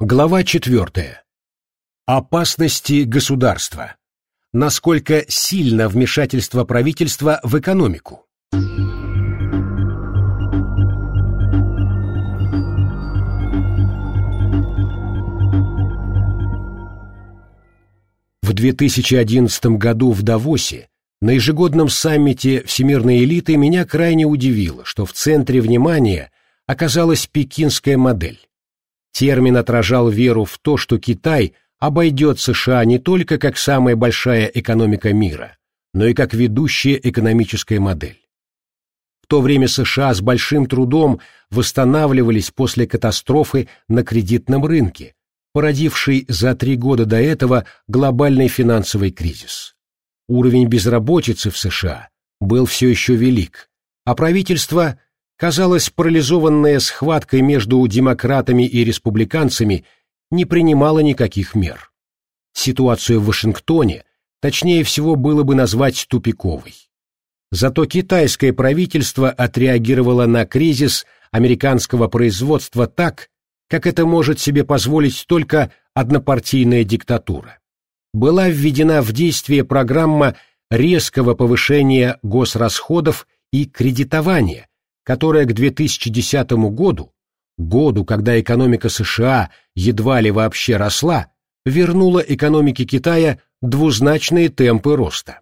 Глава четвертая. Опасности государства. Насколько сильно вмешательство правительства в экономику. В 2011 году в Давосе на ежегодном саммите всемирной элиты меня крайне удивило, что в центре внимания оказалась пекинская модель. Термин отражал веру в то, что Китай обойдет США не только как самая большая экономика мира, но и как ведущая экономическая модель. В то время США с большим трудом восстанавливались после катастрофы на кредитном рынке, породившей за три года до этого глобальный финансовый кризис. Уровень безработицы в США был все еще велик, а правительство, казалось, парализованное схваткой между демократами и республиканцами, не принимало никаких мер. Ситуацию в Вашингтоне точнее всего было бы назвать тупиковой. Зато китайское правительство отреагировало на кризис американского производства так, как это может себе позволить только однопартийная диктатура была введена в действие программа резкого повышения госрасходов и кредитования, которая к 2010 году, году, когда экономика США едва ли вообще росла, вернула экономике Китая двузначные темпы роста.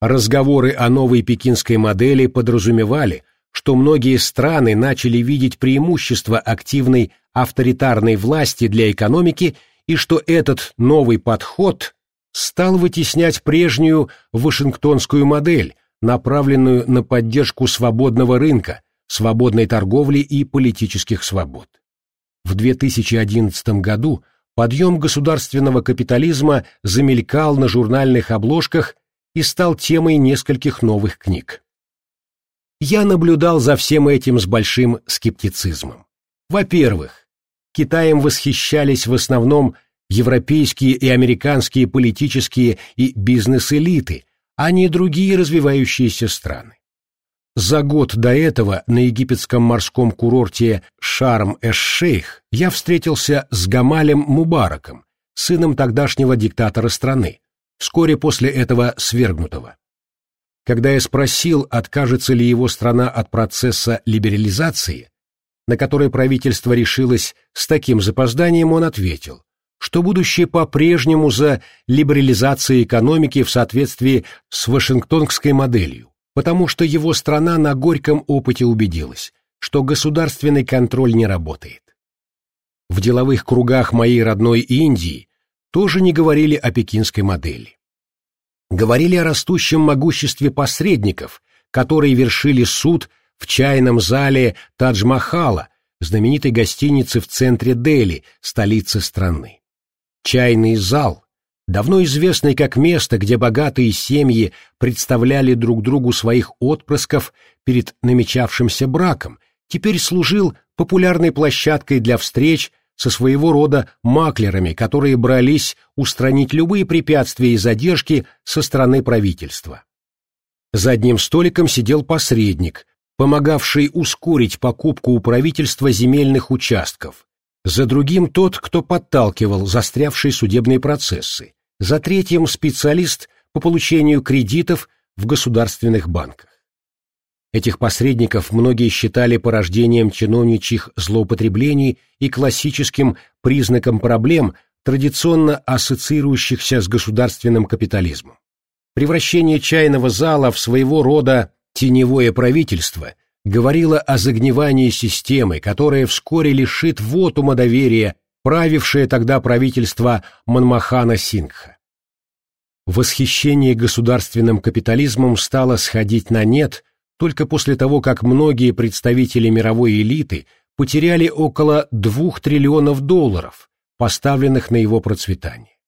Разговоры о новой пекинской модели подразумевали, что многие страны начали видеть преимущества активной авторитарной власти для экономики и что этот новый подход стал вытеснять прежнюю вашингтонскую модель, направленную на поддержку свободного рынка, свободной торговли и политических свобод. В 2011 году подъем государственного капитализма замелькал на журнальных обложках и стал темой нескольких новых книг. Я наблюдал за всем этим с большим скептицизмом. Во-первых, Китаем восхищались в основном европейские и американские политические и бизнес-элиты, а не другие развивающиеся страны. За год до этого на египетском морском курорте Шарм-эш-Шейх я встретился с Гамалем Мубараком, сыном тогдашнего диктатора страны, вскоре после этого свергнутого. Когда я спросил, откажется ли его страна от процесса либерализации, на который правительство решилось с таким запозданием, он ответил, что будущее по-прежнему за либерализацией экономики в соответствии с вашингтонской моделью, потому что его страна на горьком опыте убедилась, что государственный контроль не работает. В деловых кругах моей родной Индии тоже не говорили о пекинской модели. Говорили о растущем могуществе посредников, которые вершили суд в чайном зале Тадж-Махала, знаменитой гостиницы в центре Дели, столицы страны. Чайный зал, давно известный как место, где богатые семьи представляли друг другу своих отпрысков перед намечавшимся браком, теперь служил популярной площадкой для встреч со своего рода маклерами, которые брались устранить любые препятствия и задержки со стороны правительства. За одним столиком сидел посредник, помогавший ускорить покупку у правительства земельных участков, за другим тот, кто подталкивал застрявшие судебные процессы, за третьим специалист по получению кредитов в государственных банках. Этих посредников многие считали порождением чиновничьих злоупотреблений и классическим признаком проблем, традиционно ассоциирующихся с государственным капитализмом. Превращение чайного зала в своего рода теневое правительство говорило о загнивании системы, которая вскоре лишит вотума доверия, правившее тогда правительство Манмахана Сингха. Восхищение государственным капитализмом стало сходить на нет только после того, как многие представители мировой элиты потеряли около двух триллионов долларов, поставленных на его процветание.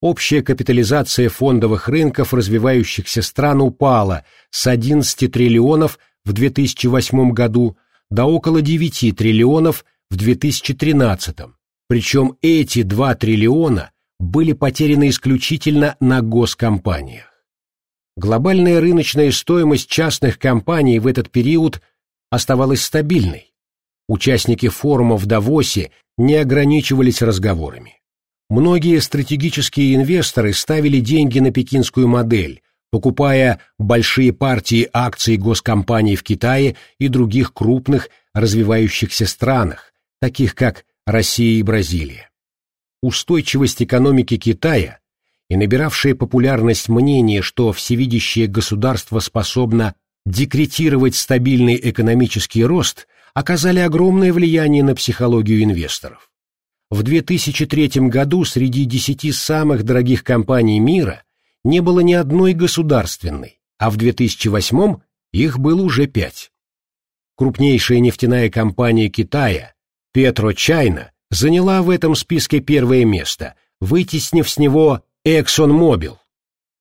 Общая капитализация фондовых рынков развивающихся стран упала с 11 триллионов в 2008 году до около 9 триллионов в 2013, причем эти 2 триллиона были потеряны исключительно на госкомпаниях. Глобальная рыночная стоимость частных компаний в этот период оставалась стабильной. Участники форума в Давосе не ограничивались разговорами. Многие стратегические инвесторы ставили деньги на пекинскую модель, покупая большие партии акций госкомпаний в Китае и других крупных развивающихся странах, таких как Россия и Бразилия. Устойчивость экономики Китая и набиравшее популярность мнение, что всевидящее государство способно декретировать стабильный экономический рост, оказали огромное влияние на психологию инвесторов. В 2003 году среди десяти самых дорогих компаний мира не было ни одной государственной, а в 2008 их было уже пять. Крупнейшая нефтяная компания Китая, PetroChina, заняла в этом списке первое место, вытеснив с него ExxonMobil.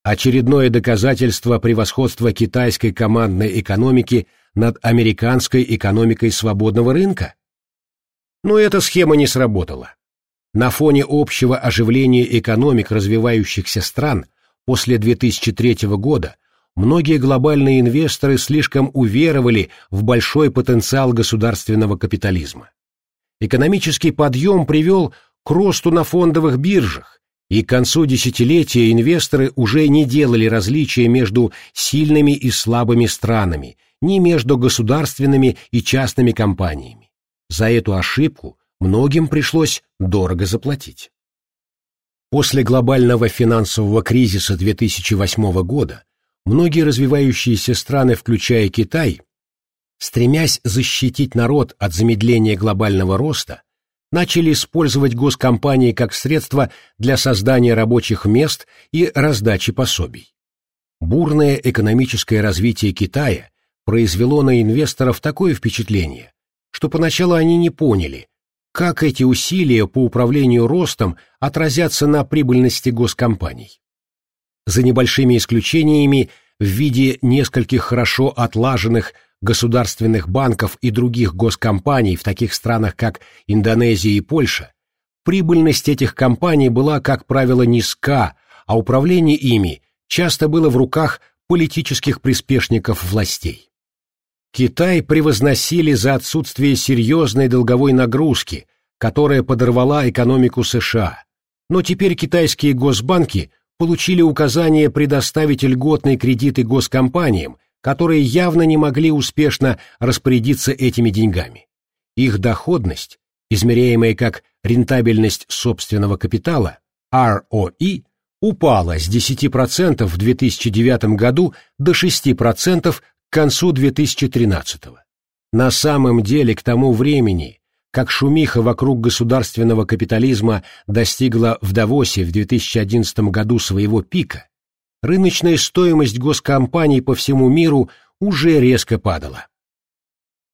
Очередное доказательство превосходства китайской командной экономики над американской экономикой свободного рынка? Но эта схема не сработала. На фоне общего оживления экономик развивающихся стран после 2003 года многие глобальные инвесторы слишком уверовали в большой потенциал государственного капитализма. Экономический подъем привел к росту на фондовых биржах, и к концу десятилетия инвесторы уже не делали различия между сильными и слабыми странами, ни между государственными и частными компаниями. За эту ошибку многим пришлось дорого заплатить. После глобального финансового кризиса 2008 года многие развивающиеся страны, включая Китай, стремясь защитить народ от замедления глобального роста, начали использовать госкомпании как средство для создания рабочих мест и раздачи пособий. Бурное экономическое развитие Китая произвело на инвесторов такое впечатление, что поначалу они не поняли, как эти усилия по управлению ростом отразятся на прибыльности госкомпаний. За небольшими исключениями в виде нескольких хорошо отлаженных государственных банков и других госкомпаний в таких странах, как Индонезия и Польша, прибыльность этих компаний была, как правило, низка, а управление ими часто было в руках политических приспешников властей. Китай превозносили за отсутствие серьезной долговой нагрузки, которая подорвала экономику США. Но теперь китайские госбанки получили указание предоставить льготные кредиты госкомпаниям, которые явно не могли успешно распорядиться этими деньгами. Их доходность, измеряемая как рентабельность собственного капитала, ROE, упала с 10% в 2009 году до 6% к концу 2013. На самом деле к тому времени, как шумиха вокруг государственного капитализма достигла в Давосе в 2011 году своего пика, рыночная стоимость госкомпаний по всему миру уже резко падала.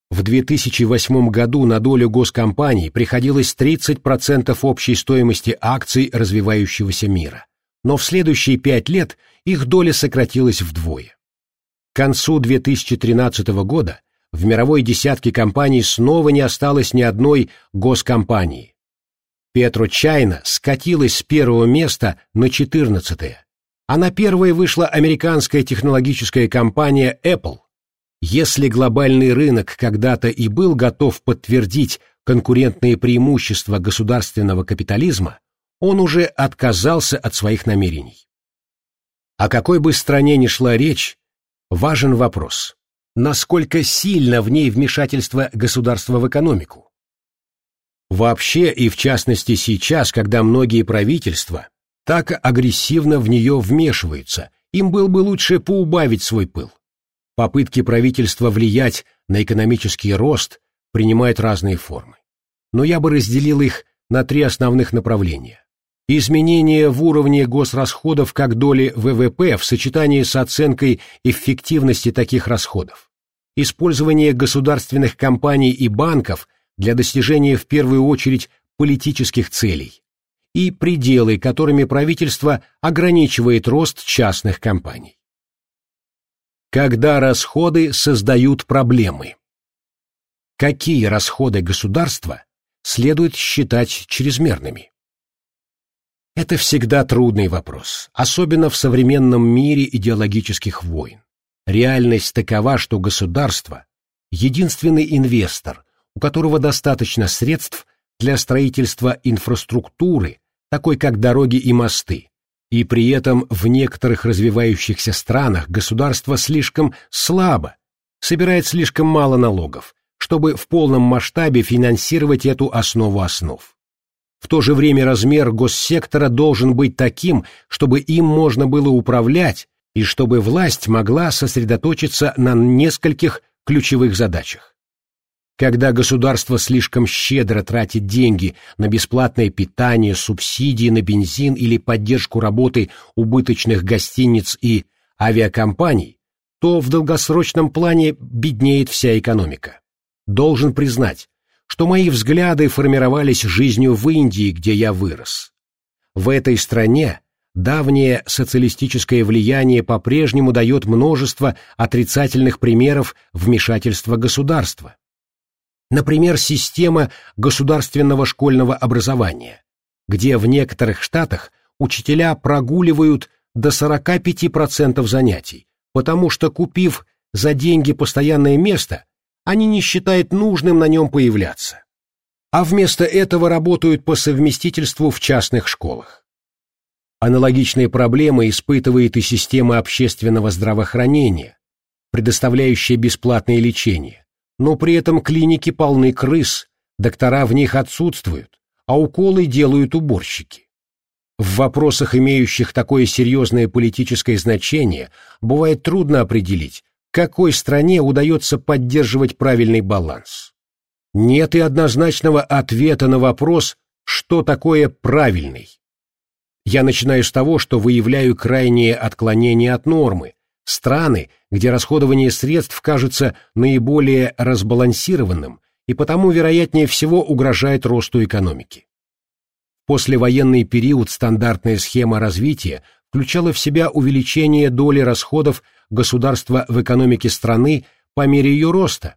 В 2008 году на долю госкомпаний приходилось 30% общей стоимости акций развивающегося мира, но в следующие пять лет их доля сократилась вдвое. К концу 2013 года в мировой десятке компаний снова не осталось ни одной госкомпании. Петро-Чайна скатилась с первого места на 14 а на первой вышла американская технологическая компания Apple. Если глобальный рынок когда-то и был готов подтвердить конкурентные преимущества государственного капитализма, он уже отказался от своих намерений. О какой бы стране ни шла речь, важен вопрос, насколько сильно в ней вмешательство государства в экономику. Вообще и в частности сейчас, когда многие правительства так агрессивно в нее вмешиваются, им было бы лучше поубавить свой пыл. Попытки правительства влиять на экономический рост принимают разные формы. Но я бы разделил их на три основных направления. Изменение в уровне госрасходов как доли ВВП в сочетании с оценкой эффективности таких расходов. Использование государственных компаний и банков для достижения в первую очередь политических целей и пределы, которыми правительство ограничивает рост частных компаний. Когда расходы создают проблемы. Какие расходы государства следует считать чрезмерными? Это всегда трудный вопрос, особенно в современном мире идеологических войн. Реальность такова, что государство – единственный инвестор, у которого достаточно средств для строительства инфраструктуры, такой как дороги и мосты, и при этом в некоторых развивающихся странах государство слишком слабо, собирает слишком мало налогов, чтобы в полном масштабе финансировать эту основу основ. В то же время размер госсектора должен быть таким, чтобы им можно было управлять и чтобы власть могла сосредоточиться на нескольких ключевых задачах. Когда государство слишком щедро тратит деньги на бесплатное питание, субсидии на бензин или поддержку работы убыточных гостиниц и авиакомпаний, то в долгосрочном плане беднеет вся экономика. Должен признать, что мои взгляды формировались жизнью в Индии, где я вырос. В этой стране давнее социалистическое влияние по-прежнему дает множество отрицательных примеров вмешательства государства. Например, система государственного школьного образования, где в некоторых штатах учителя прогуливают до 45% занятий, потому что, купив за деньги постоянное место, они не считают нужным на нем появляться. А вместо этого работают по совместительству в частных школах. Аналогичные проблемы испытывает и система общественного здравоохранения, предоставляющая бесплатное лечение, но при этом клиники полны крыс, доктора в них отсутствуют, а уколы делают уборщики. В вопросах, имеющих такое серьезное политическое значение, бывает трудно определить, какой стране удается поддерживать правильный баланс. Нет и однозначного ответа на вопрос, что такое правильный. Я начинаю с того, что выявляю крайние отклонения от нормы, страны, где расходование средств кажется наиболее разбалансированным и потому, вероятнее всего, угрожает росту экономики. Послевоенный период стандартная схема развития включала в себя увеличение доли расходов государства в экономике страны по мере ее роста,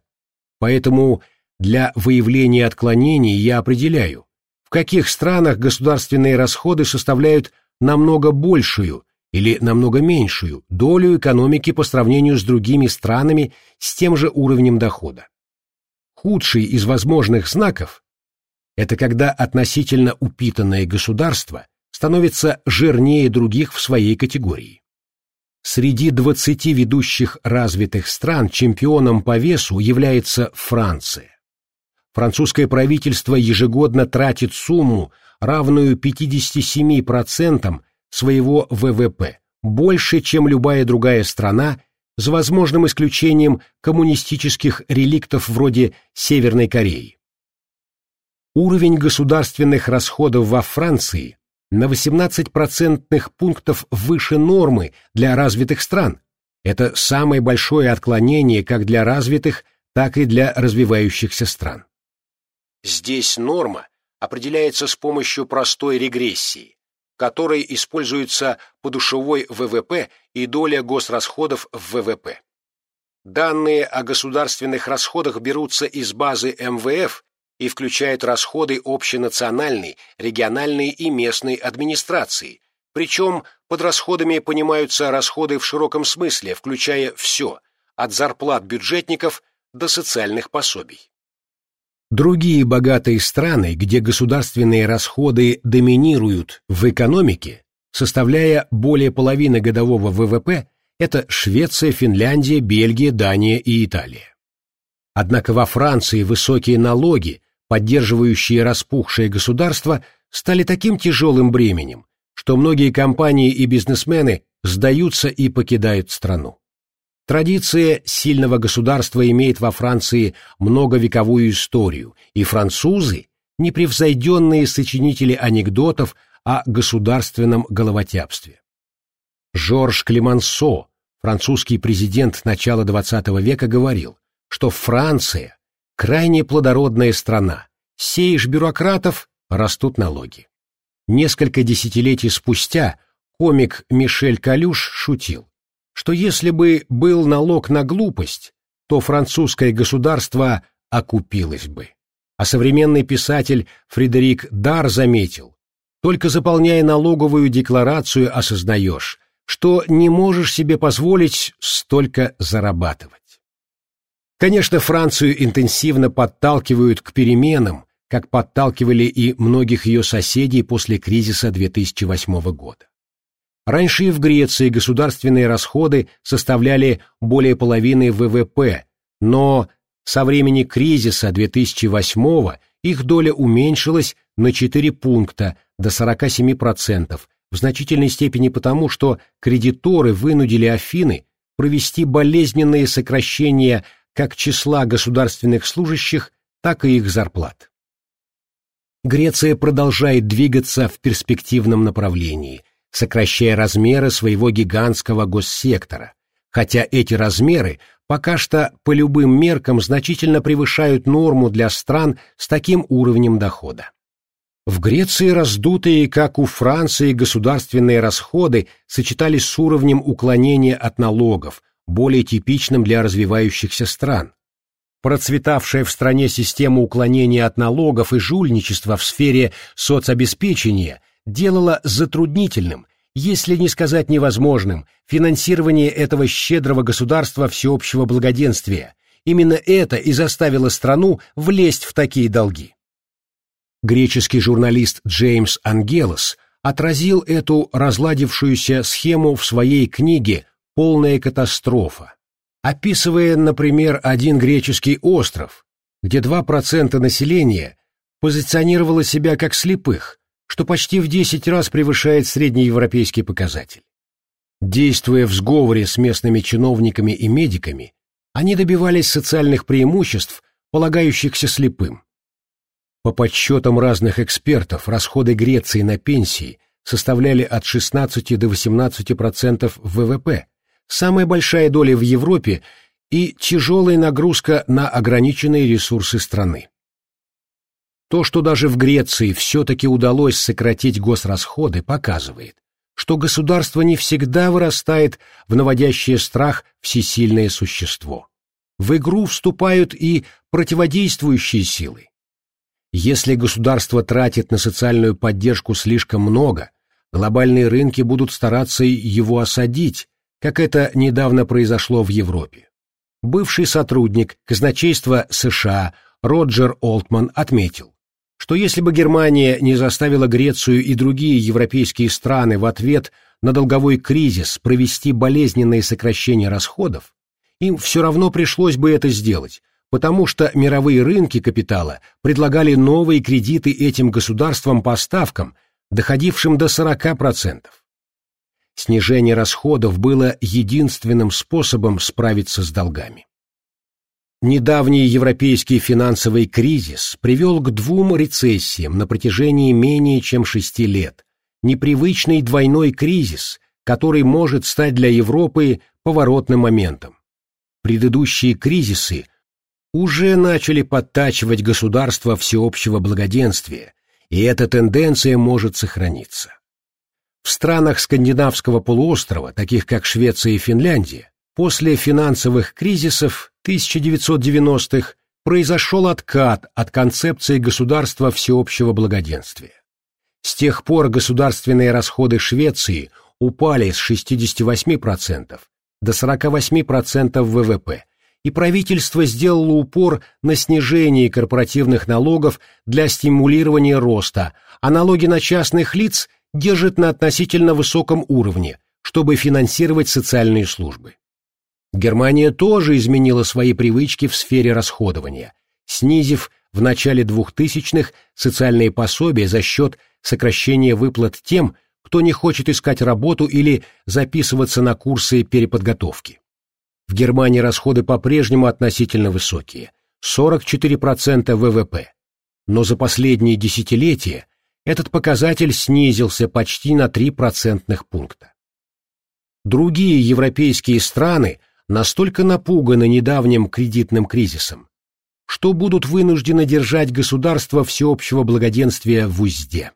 поэтому для выявления отклонений я определяю, в каких странах государственные расходы составляют намного большую или намного меньшую долю экономики по сравнению с другими странами с тем же уровнем дохода. Худший из возможных знаков – это когда относительно упитанное государство становится жирнее других в своей категории. Среди 20 ведущих развитых стран чемпионом по весу является Франция французское правительство ежегодно тратит сумму, равную 57% своего ВВП, больше, чем любая другая страна, за возможным исключением коммунистических реликтов вроде Северной Кореи. Уровень государственных расходов во Франции на 18 процентных пунктов выше нормы для развитых стран. Это самое большое отклонение как для развитых, так и для развивающихся стран. Здесь норма определяется с помощью простой регрессии, которой используется подушевой ВВП и доля госрасходов в ВВП. Данные о государственных расходах берутся из базы МВФ и включают расходы общенациональной, региональной и местной администрации, причем под расходами понимаются расходы в широком смысле, включая все, от зарплат бюджетников до социальных пособий. Другие богатые страны, где государственные расходы доминируют в экономике, составляя более половины годового ВВП, это Швеция, Финляндия, Бельгия, Дания и Италия. Однако во Франции высокие налоги, поддерживающие распухшее государство, стали таким тяжелым бременем, что многие компании и бизнесмены сдаются и покидают страну. Традиция сильного государства имеет во Франции многовековую историю, и французы – непревзойденные сочинители анекдотов о государственном головотяпстве. Жорж Клемансо, французский президент начала XX века, говорил, что Франция – крайне плодородная страна, сеешь бюрократов – растут налоги. Несколько десятилетий спустя комик Мишель Калюш шутил что если бы был налог на глупость, то французское государство окупилось бы. А современный писатель Фредерик Дар заметил, только заполняя налоговую декларацию осознаешь, что не можешь себе позволить столько зарабатывать. Конечно, Францию интенсивно подталкивают к переменам, как подталкивали и многих ее соседей после кризиса 2008 года. Раньше и в Греции государственные расходы составляли более половины ВВП, но со времени кризиса 2008 их доля уменьшилась на 4 пункта до 47%, в значительной степени потому, что кредиторы вынудили Афины провести болезненные сокращения как числа государственных служащих, так и их зарплат. Греция продолжает двигаться в перспективном направлении, сокращая размеры своего гигантского госсектора, хотя эти размеры пока что по любым меркам значительно превышают норму для стран с таким уровнем дохода. В Греции раздутые, как у Франции, государственные расходы сочетались с уровнем уклонения от налогов, более типичным для развивающихся стран. Процветавшая в стране система уклонения от налогов и жульничества в сфере соцобеспечения делала затруднительным, если не сказать невозможным, финансирование этого щедрого государства всеобщего благоденствия. Именно это и заставило страну влезть в такие долги. Греческий журналист Джеймс Ангелос отразил эту разладившуюся схему в своей книге «Полная катастрофа», описывая, например, один греческий остров, где 2% населения позиционировало себя как слепых, что почти в 10 раз превышает среднеевропейский показатель. Действуя в сговоре с местными чиновниками и медиками, они добивались социальных преимуществ, полагающихся слепым. По подсчетам разных экспертов, расходы Греции на пенсии составляли от 16 до 18% ВВП, самая большая доля в Европе и тяжелая нагрузка на ограниченные ресурсы страны. То, что даже в Греции все-таки удалось сократить госрасходы, показывает, что государство не всегда вырастает в наводящее страх всесильное существо. В игру вступают и противодействующие силы. Если государство тратит на социальную поддержку слишком много, глобальные рынки будут стараться его осадить, как это недавно произошло в Европе. Бывший сотрудник казначейства США Роджер Олтман отметил, что если бы Германия не заставила Грецию и другие европейские страны в ответ на долговой кризис провести болезненные сокращения расходов, им все равно пришлось бы это сделать, потому что мировые рынки капитала предлагали новые кредиты этим государствам по ставкам, доходившим до 40%. Снижение расходов было единственным способом справиться с долгами. Недавний европейский финансовый кризис привел к двум рецессиям на протяжении менее чем шести лет, непривычный двойной кризис, который может стать для Европы поворотным моментом. Предыдущие кризисы – уже начали подтачивать государство всеобщего благоденствия, и эта тенденция может сохраниться. В странах скандинавского полуострова, таких как Швеция и Финляндия, после финансовых кризисов 1990-х произошел откат от концепции государства всеобщего благоденствия. С тех пор государственные расходы Швеции упали с 68% до 48% ВВП, и правительство сделало упор на снижение корпоративных налогов для стимулирования роста, а налоги на частных лиц держит на относительно высоком уровне, чтобы финансировать социальные службы. Германия тоже изменила свои привычки в сфере расходования, снизив в начале 2000-х социальные пособия за счет сокращения выплат тем, кто не хочет искать работу или записываться на курсы переподготовки. В Германии расходы по-прежнему относительно высокие – 44% ВВП. Но за последние десятилетия этот показатель снизился почти на 3 процентных пункта. Другие европейские страны настолько напуганы недавним кредитным кризисом, что будут вынуждены держать государство всеобщего благоденствия в узде.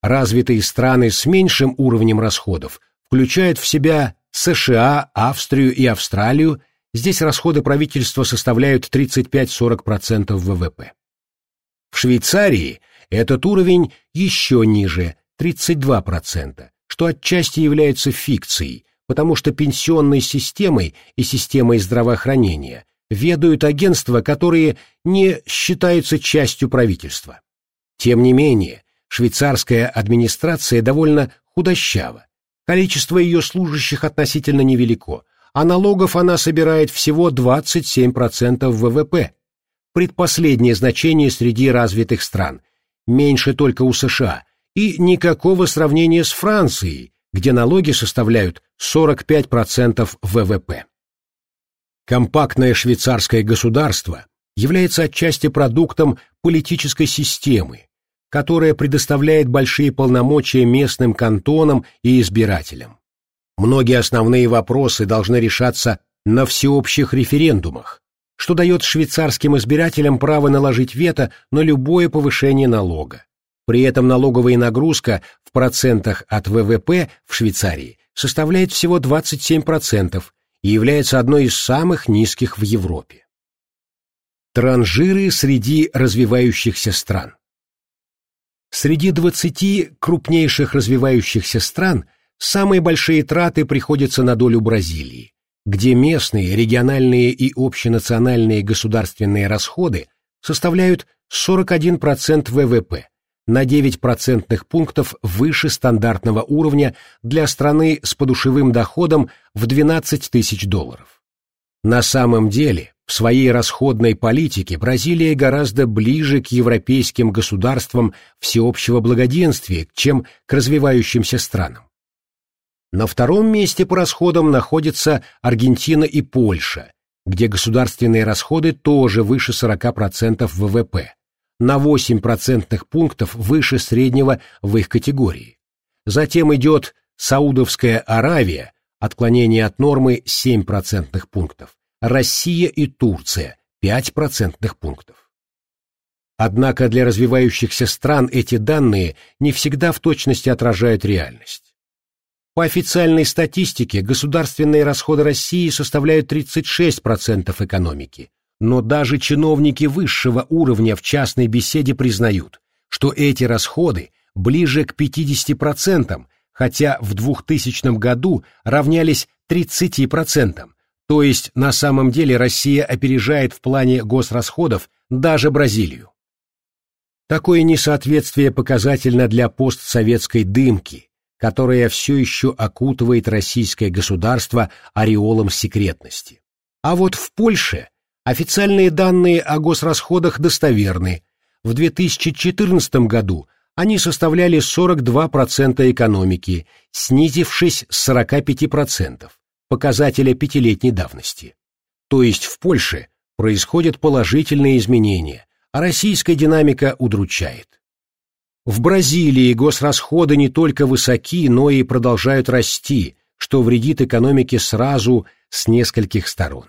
Развитые страны с меньшим уровнем расходов включают в себя США, Австрию и Австралию, здесь расходы правительства составляют 35-40% ВВП. В Швейцарии этот уровень еще ниже, 32%, что отчасти является фикцией, потому что пенсионной системой и системой здравоохранения ведают агентства, которые не считаются частью правительства. Тем не менее, швейцарская администрация довольно худощава. Количество ее служащих относительно невелико, а налогов она собирает всего 27% ВВП. Предпоследнее значение среди развитых стран, меньше только у США, и никакого сравнения с Францией, где налоги составляют 45% ВВП. Компактное швейцарское государство является отчасти продуктом политической системы, которая предоставляет большие полномочия местным кантонам и избирателям. Многие основные вопросы должны решаться на всеобщих референдумах, что дает швейцарским избирателям право наложить вето на любое повышение налога. При этом налоговая нагрузка в процентах от ВВП в Швейцарии составляет всего 27% и является одной из самых низких в Европе. Транжиры среди развивающихся стран Среди 20 крупнейших развивающихся стран самые большие траты приходятся на долю Бразилии, где местные, региональные и общенациональные государственные расходы составляют 41% ВВП, на 9 процентных пунктов выше стандартного уровня для страны с подушевым доходом в 12 тысяч долларов. На самом деле, в своей расходной политике Бразилия гораздо ближе к европейским государствам всеобщего благоденствия, чем к развивающимся странам. На втором месте по расходам находятся Аргентина и Польша, где государственные расходы тоже выше 40% ВВП, на 8 процентных пунктов выше среднего в их категории. Затем идет Саудовская Аравия, отклонение от нормы 7 процентных пунктов, Россия и Турция 5 процентных пунктов. Однако для развивающихся стран эти данные не всегда в точности отражают реальность. По официальной статистике государственные расходы России составляют 36% экономики, но даже чиновники высшего уровня в частной беседе признают, что эти расходы ближе к 50%, хотя в 2000 году равнялись 30%, то есть на самом деле Россия опережает в плане госрасходов даже Бразилию. Такое несоответствие показательно для постсоветской дымки, которая все еще окутывает российское государство ореолом секретности. А вот в Польше Официальные данные о госрасходах достоверны. В 2014 году они составляли 42% экономики, снизившись с 45%, показателя пятилетней давности. То есть в Польше происходят положительные изменения, а российская динамика удручает. В Бразилии госрасходы не только высоки, но и продолжают расти, что вредит экономике сразу с нескольких сторон.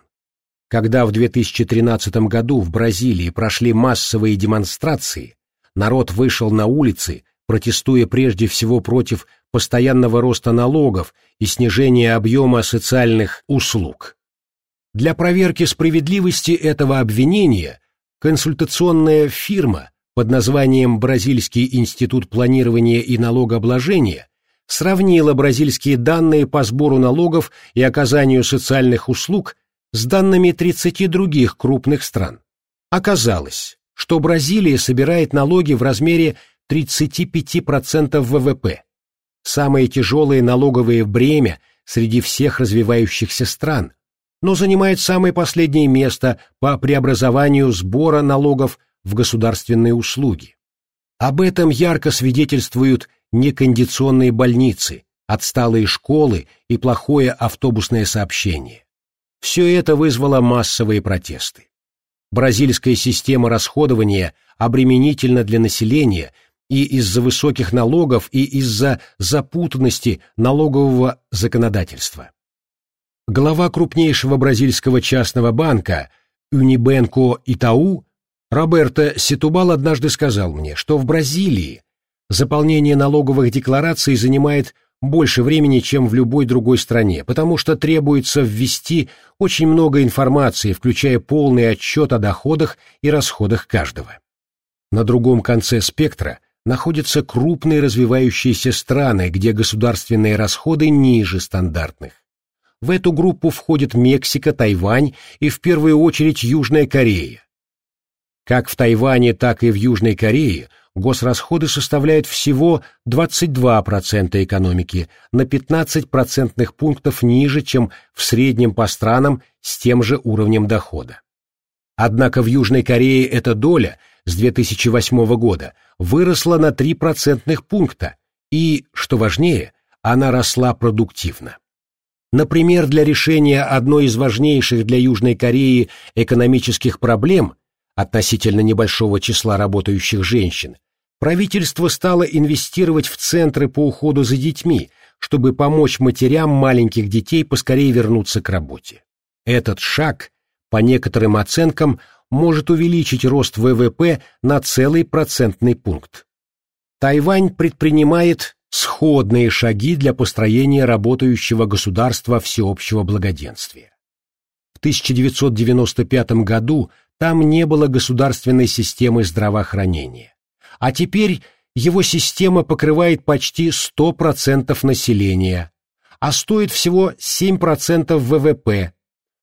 Когда в 2013 году в Бразилии прошли массовые демонстрации, народ вышел на улицы, протестуя прежде всего против постоянного роста налогов и снижения объема социальных услуг. Для проверки справедливости этого обвинения консультационная фирма под названием Бразильский институт планирования и налогообложения сравнила бразильские данные по сбору налогов и оказанию социальных услуг с данными 30 других крупных стран. Оказалось, что Бразилия собирает налоги в размере 35% ВВП. Самые тяжелые налоговые бремя среди всех развивающихся стран, но занимает самое последнее место по преобразованию сбора налогов в государственные услуги. Об этом ярко свидетельствуют некондиционные больницы, отсталые школы и плохое автобусное сообщение. Все это вызвало массовые протесты. Бразильская система расходования обременительна для населения и из-за высоких налогов, и из-за запутанности налогового законодательства. Глава крупнейшего бразильского частного банка Унибенко Итау Роберто Ситубал однажды сказал мне, что в Бразилии заполнение налоговых деклараций занимает больше времени, чем в любой другой стране, потому что требуется ввести очень много информации, включая полный отчет о доходах и расходах каждого. На другом конце спектра находятся крупные развивающиеся страны, где государственные расходы ниже стандартных. В эту группу входят Мексика, Тайвань и в первую очередь Южная Корея. Как в Тайване, так и в Южной Корее госрасходы составляют всего 22% экономики, на 15 процентных пунктов ниже, чем в среднем по странам с тем же уровнем дохода. Однако в Южной Корее эта доля с 2008 года выросла на 3 процентных пункта и, что важнее, она росла продуктивно. Например, для решения одной из важнейших для Южной Кореи экономических проблем относительно небольшого числа работающих женщин, правительство стало инвестировать в центры по уходу за детьми, чтобы помочь матерям маленьких детей поскорее вернуться к работе. Этот шаг, по некоторым оценкам, может увеличить рост ВВП на целый процентный пункт. Тайвань предпринимает сходные шаги для построения работающего государства всеобщего благоденствия. В 1995 году там не было государственной системы здравоохранения. А теперь его система покрывает почти 100% населения, а стоит всего 7% ВВП,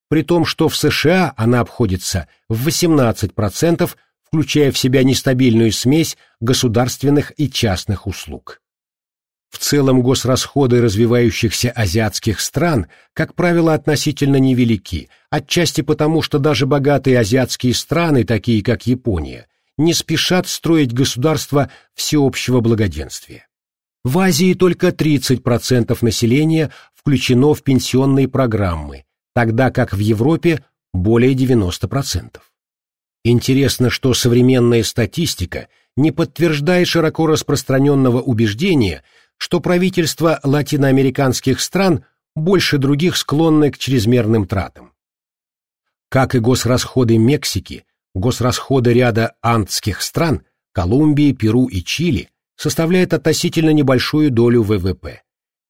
при том, что в США она обходится в 18%, включая в себя нестабильную смесь государственных и частных услуг. В целом госрасходы развивающихся азиатских стран, как правило, относительно невелики, отчасти потому, что даже богатые азиатские страны, такие как Япония, не спешат строить государство всеобщего благоденствия. В Азии только 30% населения включено в пенсионные программы, тогда как в Европе более 90%. Интересно, что современная статистика не подтверждает широко распространенного убеждения, что правительства латиноамериканских стран больше других склонны к чрезмерным тратам. Как и госрасходы Мексики, госрасходы ряда андских стран, Колумбии, Перу и Чили, составляют относительно небольшую долю ВВП.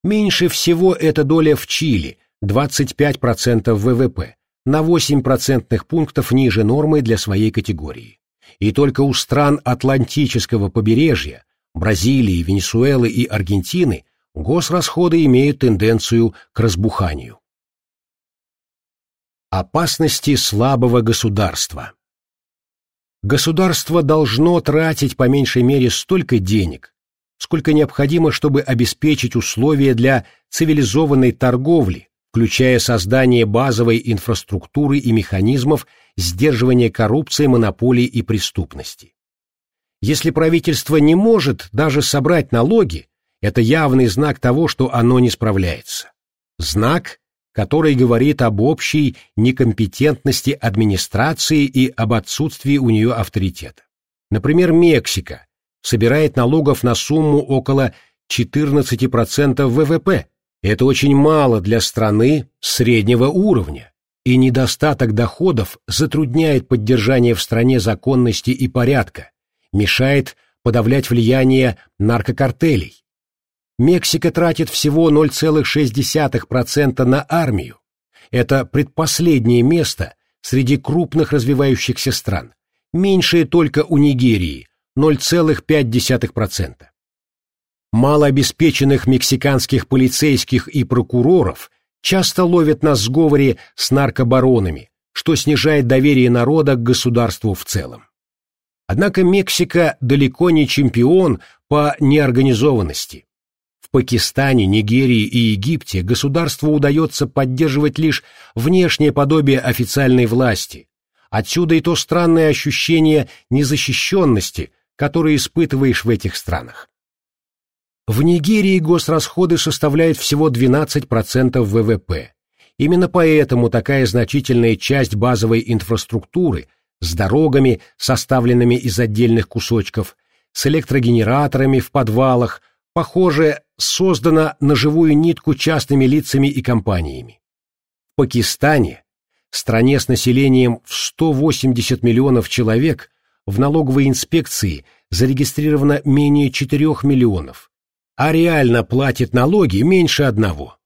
Меньше всего эта доля в Чили – 25% ВВП, на 8 процентных пунктов ниже нормы для своей категории. И только у стран Атлантического побережья Бразилии, Венесуэлы и Аргентины госрасходы имеют тенденцию к разбуханию. Опасности слабого государства Государство должно тратить по меньшей мере столько денег, сколько необходимо, чтобы обеспечить условия для цивилизованной торговли, включая создание базовой инфраструктуры и механизмов сдерживания коррупции, монополий и преступности. Если правительство не может даже собрать налоги, это явный знак того, что оно не справляется. Знак, который говорит об общей некомпетентности администрации и об отсутствии у нее авторитета. Например, Мексика собирает налогов на сумму около 14% ВВП. Это очень мало для страны среднего уровня, и недостаток доходов затрудняет поддержание в стране законности и порядка, мешает подавлять влияние наркокартелей. Мексика тратит всего 0,6% на армию. Это предпоследнее место среди крупных развивающихся стран. Меньшее только у Нигерии – 0,5%. Малообеспеченных мексиканских полицейских и прокуроров часто ловят на сговоре с наркобаронами, что снижает доверие народа к государству в целом. Однако Мексика далеко не чемпион по неорганизованности. В Пакистане, Нигерии и Египте государству удается поддерживать лишь внешнее подобие официальной власти. Отсюда и то странное ощущение незащищенности, которое испытываешь в этих странах. В Нигерии госрасходы составляют всего 12% ВВП. Именно поэтому такая значительная часть базовой инфраструктуры – с дорогами, составленными из отдельных кусочков, с электрогенераторами в подвалах, похоже, создана на живую нитку частными лицами и компаниями. В Пакистане, стране с населением в 180 миллионов человек, в налоговой инспекции зарегистрировано менее 4 миллионов, а реально платит налоги меньше одного.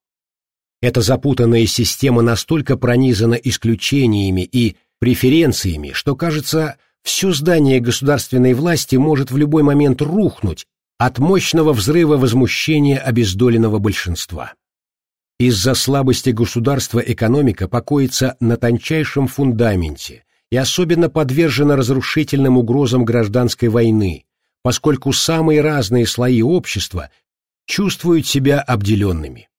Эта запутанная система настолько пронизана исключениями и преференциями, что, кажется, все здание государственной власти может в любой момент рухнуть от мощного взрыва возмущения обездоленного большинства. Из-за слабости государства экономика покоится на тончайшем фундаменте и особенно подвержена разрушительным угрозам гражданской войны, поскольку самые разные слои общества чувствуют себя обделенными.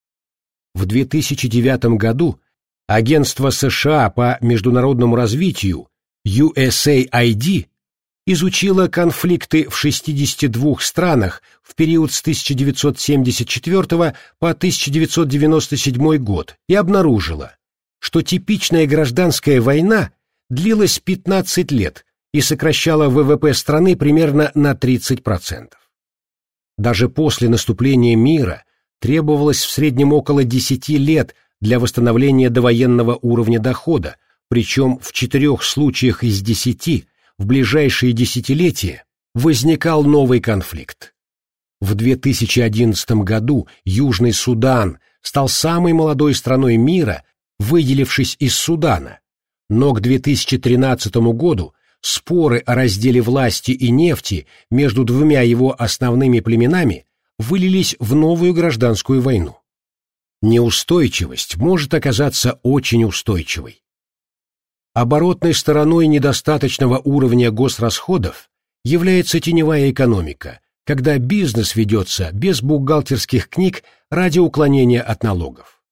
В 2009 году Агентство США по международному развитию USAID изучило конфликты в 62 странах в период с 1974 по 1997 год и обнаружила, что типичная гражданская война длилась 15 лет и сокращала ВВП страны примерно на 30%. Даже после наступления мира требовалось в среднем около 10 лет для восстановления довоенного уровня дохода, причем в четырех случаях из десяти в ближайшие десятилетия возникал новый конфликт. В 2011 году Южный Судан стал самой молодой страной мира, выделившись из Судана, но к 2013 году споры о разделе власти и нефти между двумя его основными племенами вылились в новую гражданскую войну. Неустойчивость может оказаться очень устойчивой. Оборотной стороной недостаточного уровня госрасходов является теневая экономика, когда бизнес ведется без бухгалтерских книг ради уклонения от налогов.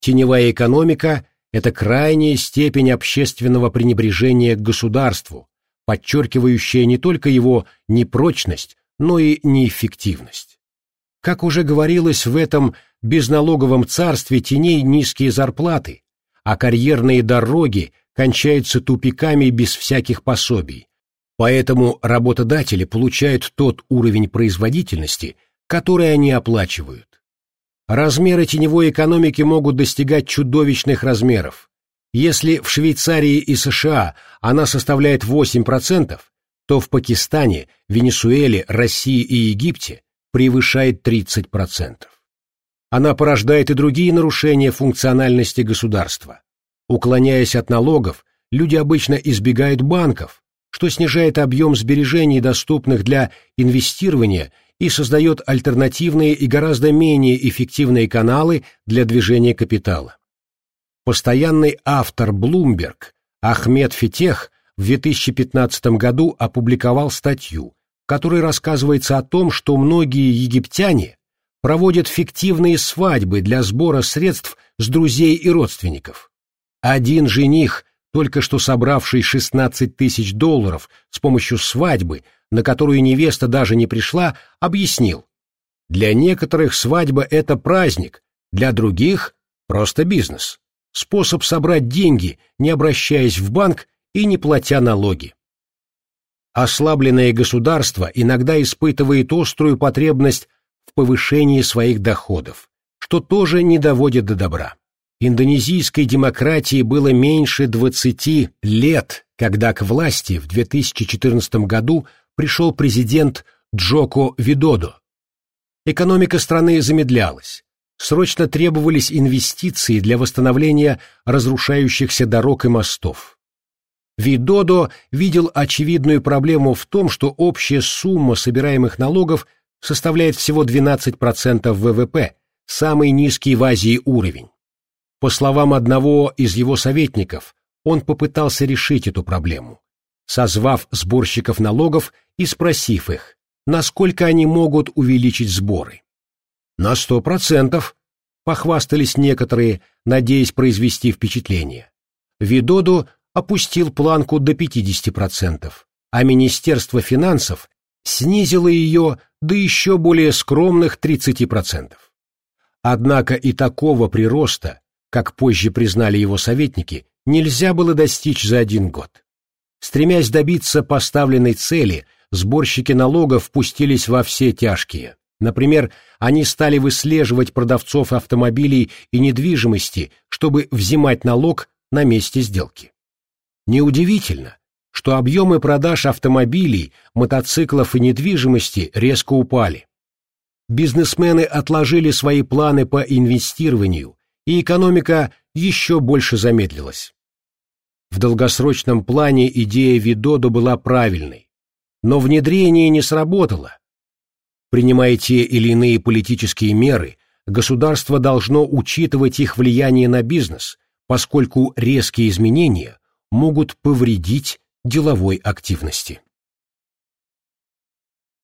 Теневая экономика – это крайняя степень общественного пренебрежения к государству, подчеркивающая не только его непрочность, но и неэффективность. Как уже говорилось, в этом безналоговом царстве теней низкие зарплаты, а карьерные дороги кончаются тупиками без всяких пособий. Поэтому работодатели получают тот уровень производительности, который они оплачивают. Размеры теневой экономики могут достигать чудовищных размеров. Если в Швейцарии и США она составляет 8%, то в Пакистане, Венесуэле, России и Египте превышает 30%. Она порождает и другие нарушения функциональности государства. Уклоняясь от налогов, люди обычно избегают банков, что снижает объем сбережений, доступных для инвестирования, и создает альтернативные и гораздо менее эффективные каналы для движения капитала. Постоянный автор Bloomberg Ахмед Фетех в 2015 году опубликовал статью, которой рассказывается о том, что многие египтяне проводят фиктивные свадьбы для сбора средств с друзей и родственников. Один жених, только что собравший 16 тысяч долларов с помощью свадьбы, на которую невеста даже не пришла, объяснил. Для некоторых свадьба – это праздник, для других – просто бизнес. Способ собрать деньги, не обращаясь в банк и не платя налоги. Ослабленное государство иногда испытывает острую потребность в повышении своих доходов, что тоже не доводит до добра. Индонезийской демократии было меньше 20 лет, когда к власти в 2014 году пришел президент Джоко Видодо. Экономика страны замедлялась. Срочно требовались инвестиции для восстановления разрушающихся дорог и мостов. Видодо видел очевидную проблему в том, что общая сумма собираемых налогов – составляет всего 12% ВВП, самый низкий в Азии уровень. По словам одного из его советников, он попытался решить эту проблему, созвав сборщиков налогов и спросив их, насколько они могут увеличить сборы. На сто процентов, похвастались некоторые, надеясь произвести впечатление. Видоду опустил планку до 50%, а Министерство финансов снизило ее до еще более скромных 30%. Однако и такого прироста, как позже признали его советники, нельзя было достичь за один год. Стремясь добиться поставленной цели, сборщики налогов впустились во все тяжкие. Например, они стали выслеживать продавцов автомобилей и недвижимости, чтобы взимать налог на месте сделки. Неудивительно, что объемы продаж автомобилей, мотоциклов и недвижимости резко упали. Бизнесмены отложили свои планы по инвестированию, и экономика еще больше замедлилась. В долгосрочном плане идея Видодо была правильной, но внедрение не сработало. Принимая те или иные политические меры, государство должно учитывать их влияние на бизнес, поскольку резкие изменения могут повредить деловой активности.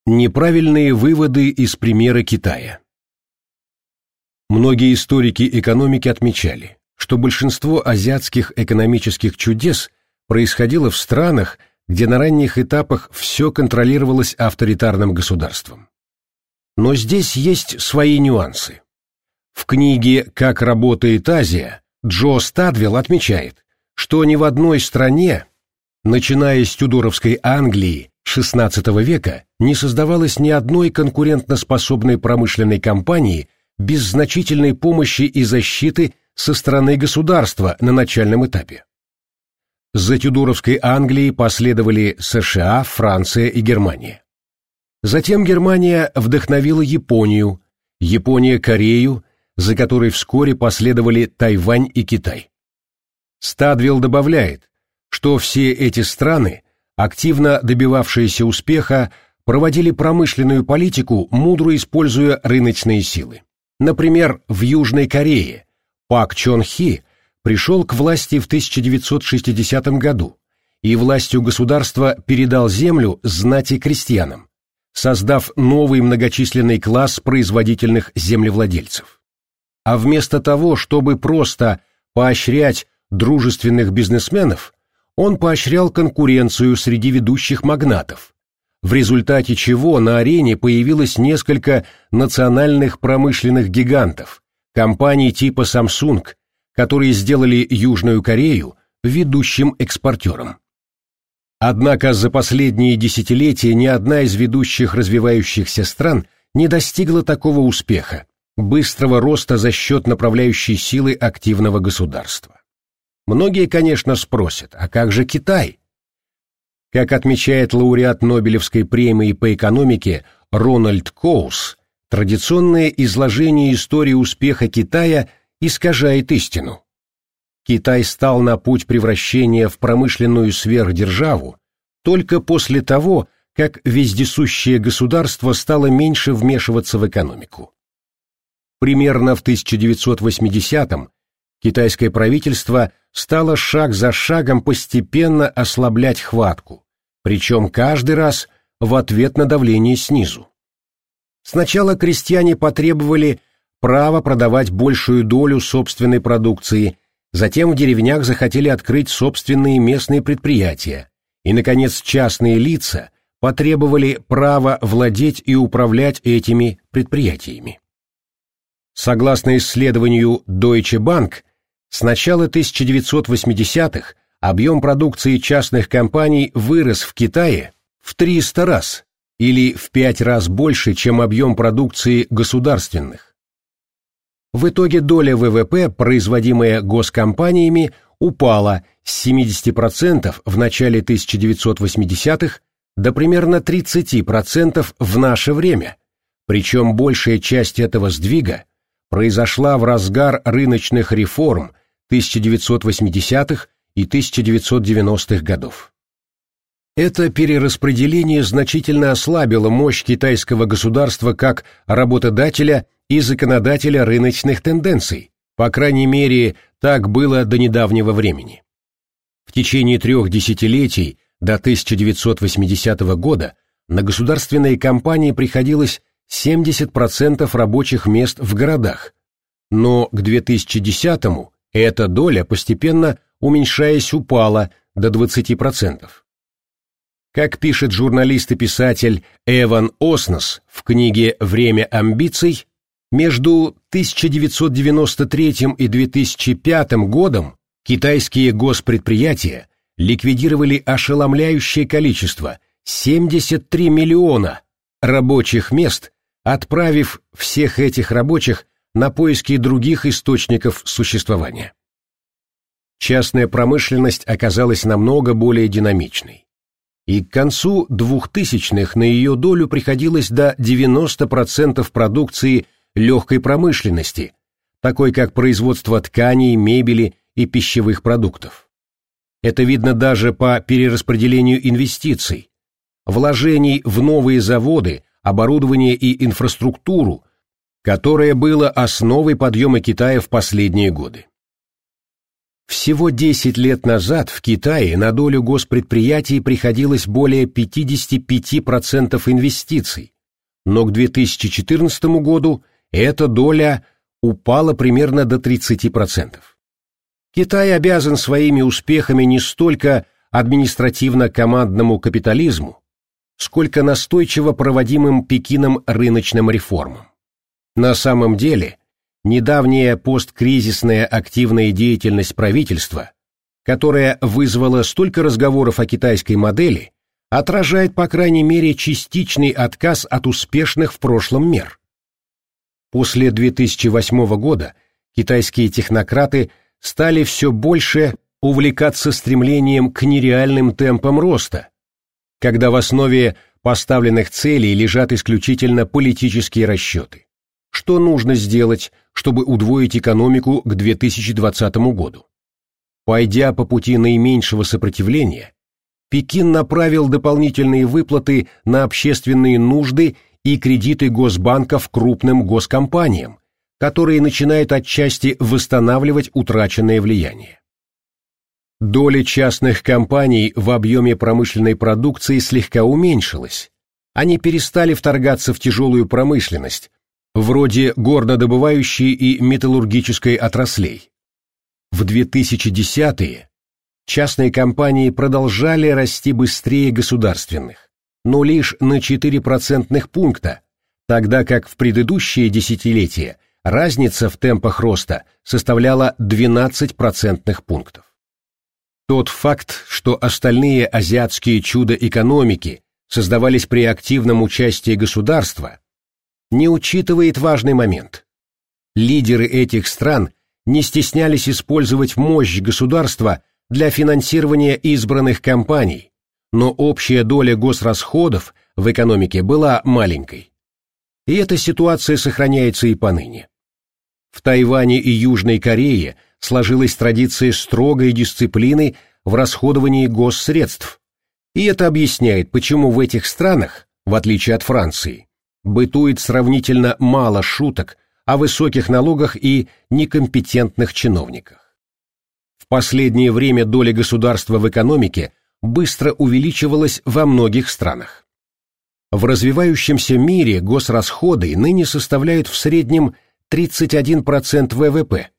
Неправильные выводы из примера Китая Многие историки экономики отмечали, что большинство азиатских экономических чудес происходило в странах, где на ранних этапах все контролировалось авторитарным государством. Но здесь есть свои нюансы. В книге «Как работает Азия» Джо Стадвилл отмечает, что ни в одной стране, начиная с Тюдоровской Англии XVI века, не создавалось ни одной конкурентноспособной промышленной компании без значительной помощи и защиты со стороны государства на начальном этапе. За Тюдоровской Англией последовали США, Франция и Германия. Затем Германия вдохновила Японию, Япония – Корею, за которой вскоре последовали Тайвань и Китай. Стадвилл добавляет, что все эти страны, активно добивавшиеся успеха, проводили промышленную политику, мудро используя рыночные силы. Например, в Южной Корее Пак Чон Хи пришел к власти в 1960 году и властью государства передал землю знати крестьянам, создав новый многочисленный класс производительных землевладельцев. А вместо того, чтобы просто поощрять дружественных бизнесменов, он поощрял конкуренцию среди ведущих магнатов, в результате чего на арене появилось несколько национальных промышленных гигантов, компаний типа Samsung, которые сделали Южную Корею ведущим экспортером. Однако за последние десятилетия ни одна из ведущих развивающихся стран не достигла такого успеха, быстрого роста за счет направляющей силы активного государства. Многие, конечно, спросят, а как же Китай? Как отмечает лауреат Нобелевской премии по экономике Рональд Коус, традиционное изложение истории успеха Китая искажает истину. Китай стал на путь превращения в промышленную сверхдержаву только после того, как вездесущее государство стало меньше вмешиваться в экономику. Примерно в 1980-м китайское правительство стало шаг за шагом постепенно ослаблять хватку, причем каждый раз в ответ на давление снизу. Сначала крестьяне потребовали право продавать большую долю собственной продукции, затем в деревнях захотели открыть собственные местные предприятия, и, наконец, частные лица потребовали права владеть и управлять этими предприятиями. Согласно исследованию Deutsche Bank, с начала 1980-х объем продукции частных компаний вырос в Китае в 300 раз, или в 5 раз больше, чем объем продукции государственных. В итоге доля ВВП, производимая госкомпаниями, упала с 70% в начале 1980-х до примерно 30% в наше время, причем большая часть этого сдвига произошла в разгар рыночных реформ 1980-х и 1990-х годов. Это перераспределение значительно ослабило мощь китайского государства как работодателя и законодателя рыночных тенденций, по крайней мере, так было до недавнего времени. В течение трех десятилетий до 1980 года на государственные компании приходилось 70% рабочих мест в городах, но к 2010-му эта доля, постепенно уменьшаясь, упала до 20%. Как пишет журналист и писатель Эван Оснос в книге «Время амбиций», между 1993 и 2005 годом китайские госпредприятия ликвидировали ошеломляющее количество – 73 миллиона рабочих мест, отправив всех этих рабочих на поиски других источников существования. Частная промышленность оказалась намного более динамичной и к концу 2000-х на ее долю приходилось до 90% продукции легкой промышленности, такой как производство тканей, мебели и пищевых продуктов. Это видно даже по перераспределению инвестиций, вложений в новые заводы, оборудование и инфраструктуру, которое было основой подъема Китая в последние годы. Всего 10 лет назад в Китае на долю госпредприятий приходилось более 55% инвестиций, но к 2014 году эта доля упала примерно до 30%. Китай обязан своими успехами не столько административно-командному капитализму, сколько настойчиво проводимым Пекином рыночным реформам. На самом деле, недавняя посткризисная активная деятельность правительства, которая вызвала столько разговоров о китайской модели, отражает, по крайней мере, частичный отказ от успешных в прошлом мер. После 2008 года китайские технократы стали все больше увлекаться стремлением к нереальным темпам роста, когда в основе поставленных целей лежат исключительно политические расчеты что нужно сделать, чтобы удвоить экономику к 2020 году. Пойдя по пути наименьшего сопротивления, Пекин направил дополнительные выплаты на общественные нужды и кредиты госбанков крупным госкомпаниям, которые начинают отчасти восстанавливать утраченное влияние. Доля частных компаний в объеме промышленной продукции слегка уменьшилась. Они перестали вторгаться в тяжелую промышленность, вроде горнодобывающей и металлургической отраслей. В 2010-е частные компании продолжали расти быстрее государственных, но лишь на 4 процентных пункта, тогда как в предыдущие десятилетия разница в темпах роста составляла 12 процентных пунктов. Тот факт, что остальные азиатские чудо экономики создавались при активном участии государства – не учитывает важный момент. Лидеры этих стран не стеснялись использовать мощь государства для финансирования избранных компаний, но общая доля госрасходов в экономике была маленькой. И эта ситуация сохраняется и поныне. В Тайване и Южной Корее сложилась традиция строгой дисциплины в расходовании госсредств, и это объясняет, почему в этих странах, в отличие от Франции, бытует сравнительно мало шуток о высоких налогах и некомпетентных чиновниках. В последнее время доля государства в экономике быстро увеличивалась во многих странах. В развивающемся мире госрасходы ныне составляют в среднем 31% ВВП,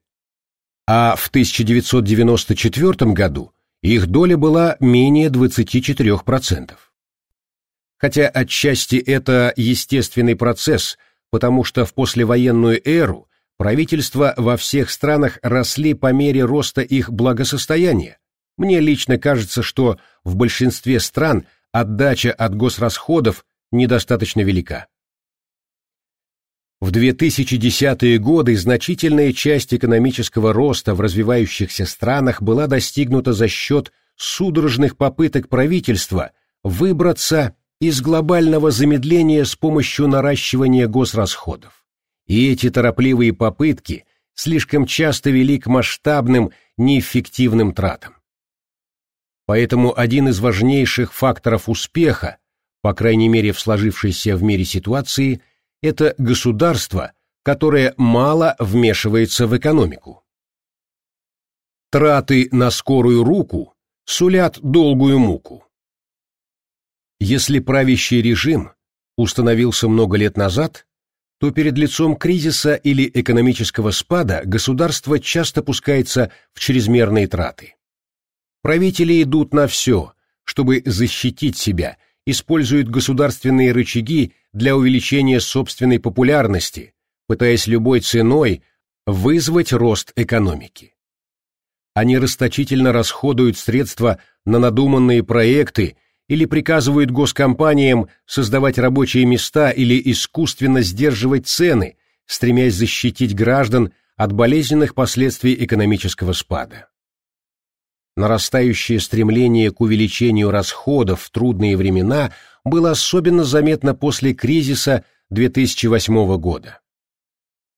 а в 1994 году их доля была менее 24% хотя отчасти это естественный процесс, потому что в послевоенную эру правительства во всех странах росли по мере роста их благосостояния. Мне лично кажется, что в большинстве стран отдача от госрасходов недостаточно велика. В 2010-е годы значительная часть экономического роста в развивающихся странах была достигнута за счет судорожных попыток правительства выбраться из глобального замедления с помощью наращивания госрасходов. И эти торопливые попытки слишком часто вели к масштабным, неэффективным тратам. Поэтому один из важнейших факторов успеха, по крайней мере в сложившейся в мире ситуации, это государство, которое мало вмешивается в экономику. Траты на скорую руку сулят долгую муку. Если правящий режим установился много лет назад, то перед лицом кризиса или экономического спада государство часто пускается в чрезмерные траты. Правители идут на все, чтобы защитить себя, используют государственные рычаги для увеличения собственной популярности, пытаясь любой ценой вызвать рост экономики. Они расточительно расходуют средства на надуманные проекты или приказывают госкомпаниям создавать рабочие места или искусственно сдерживать цены, стремясь защитить граждан от болезненных последствий экономического спада. Нарастающее стремление к увеличению расходов в трудные времена было особенно заметно после кризиса 2008 года.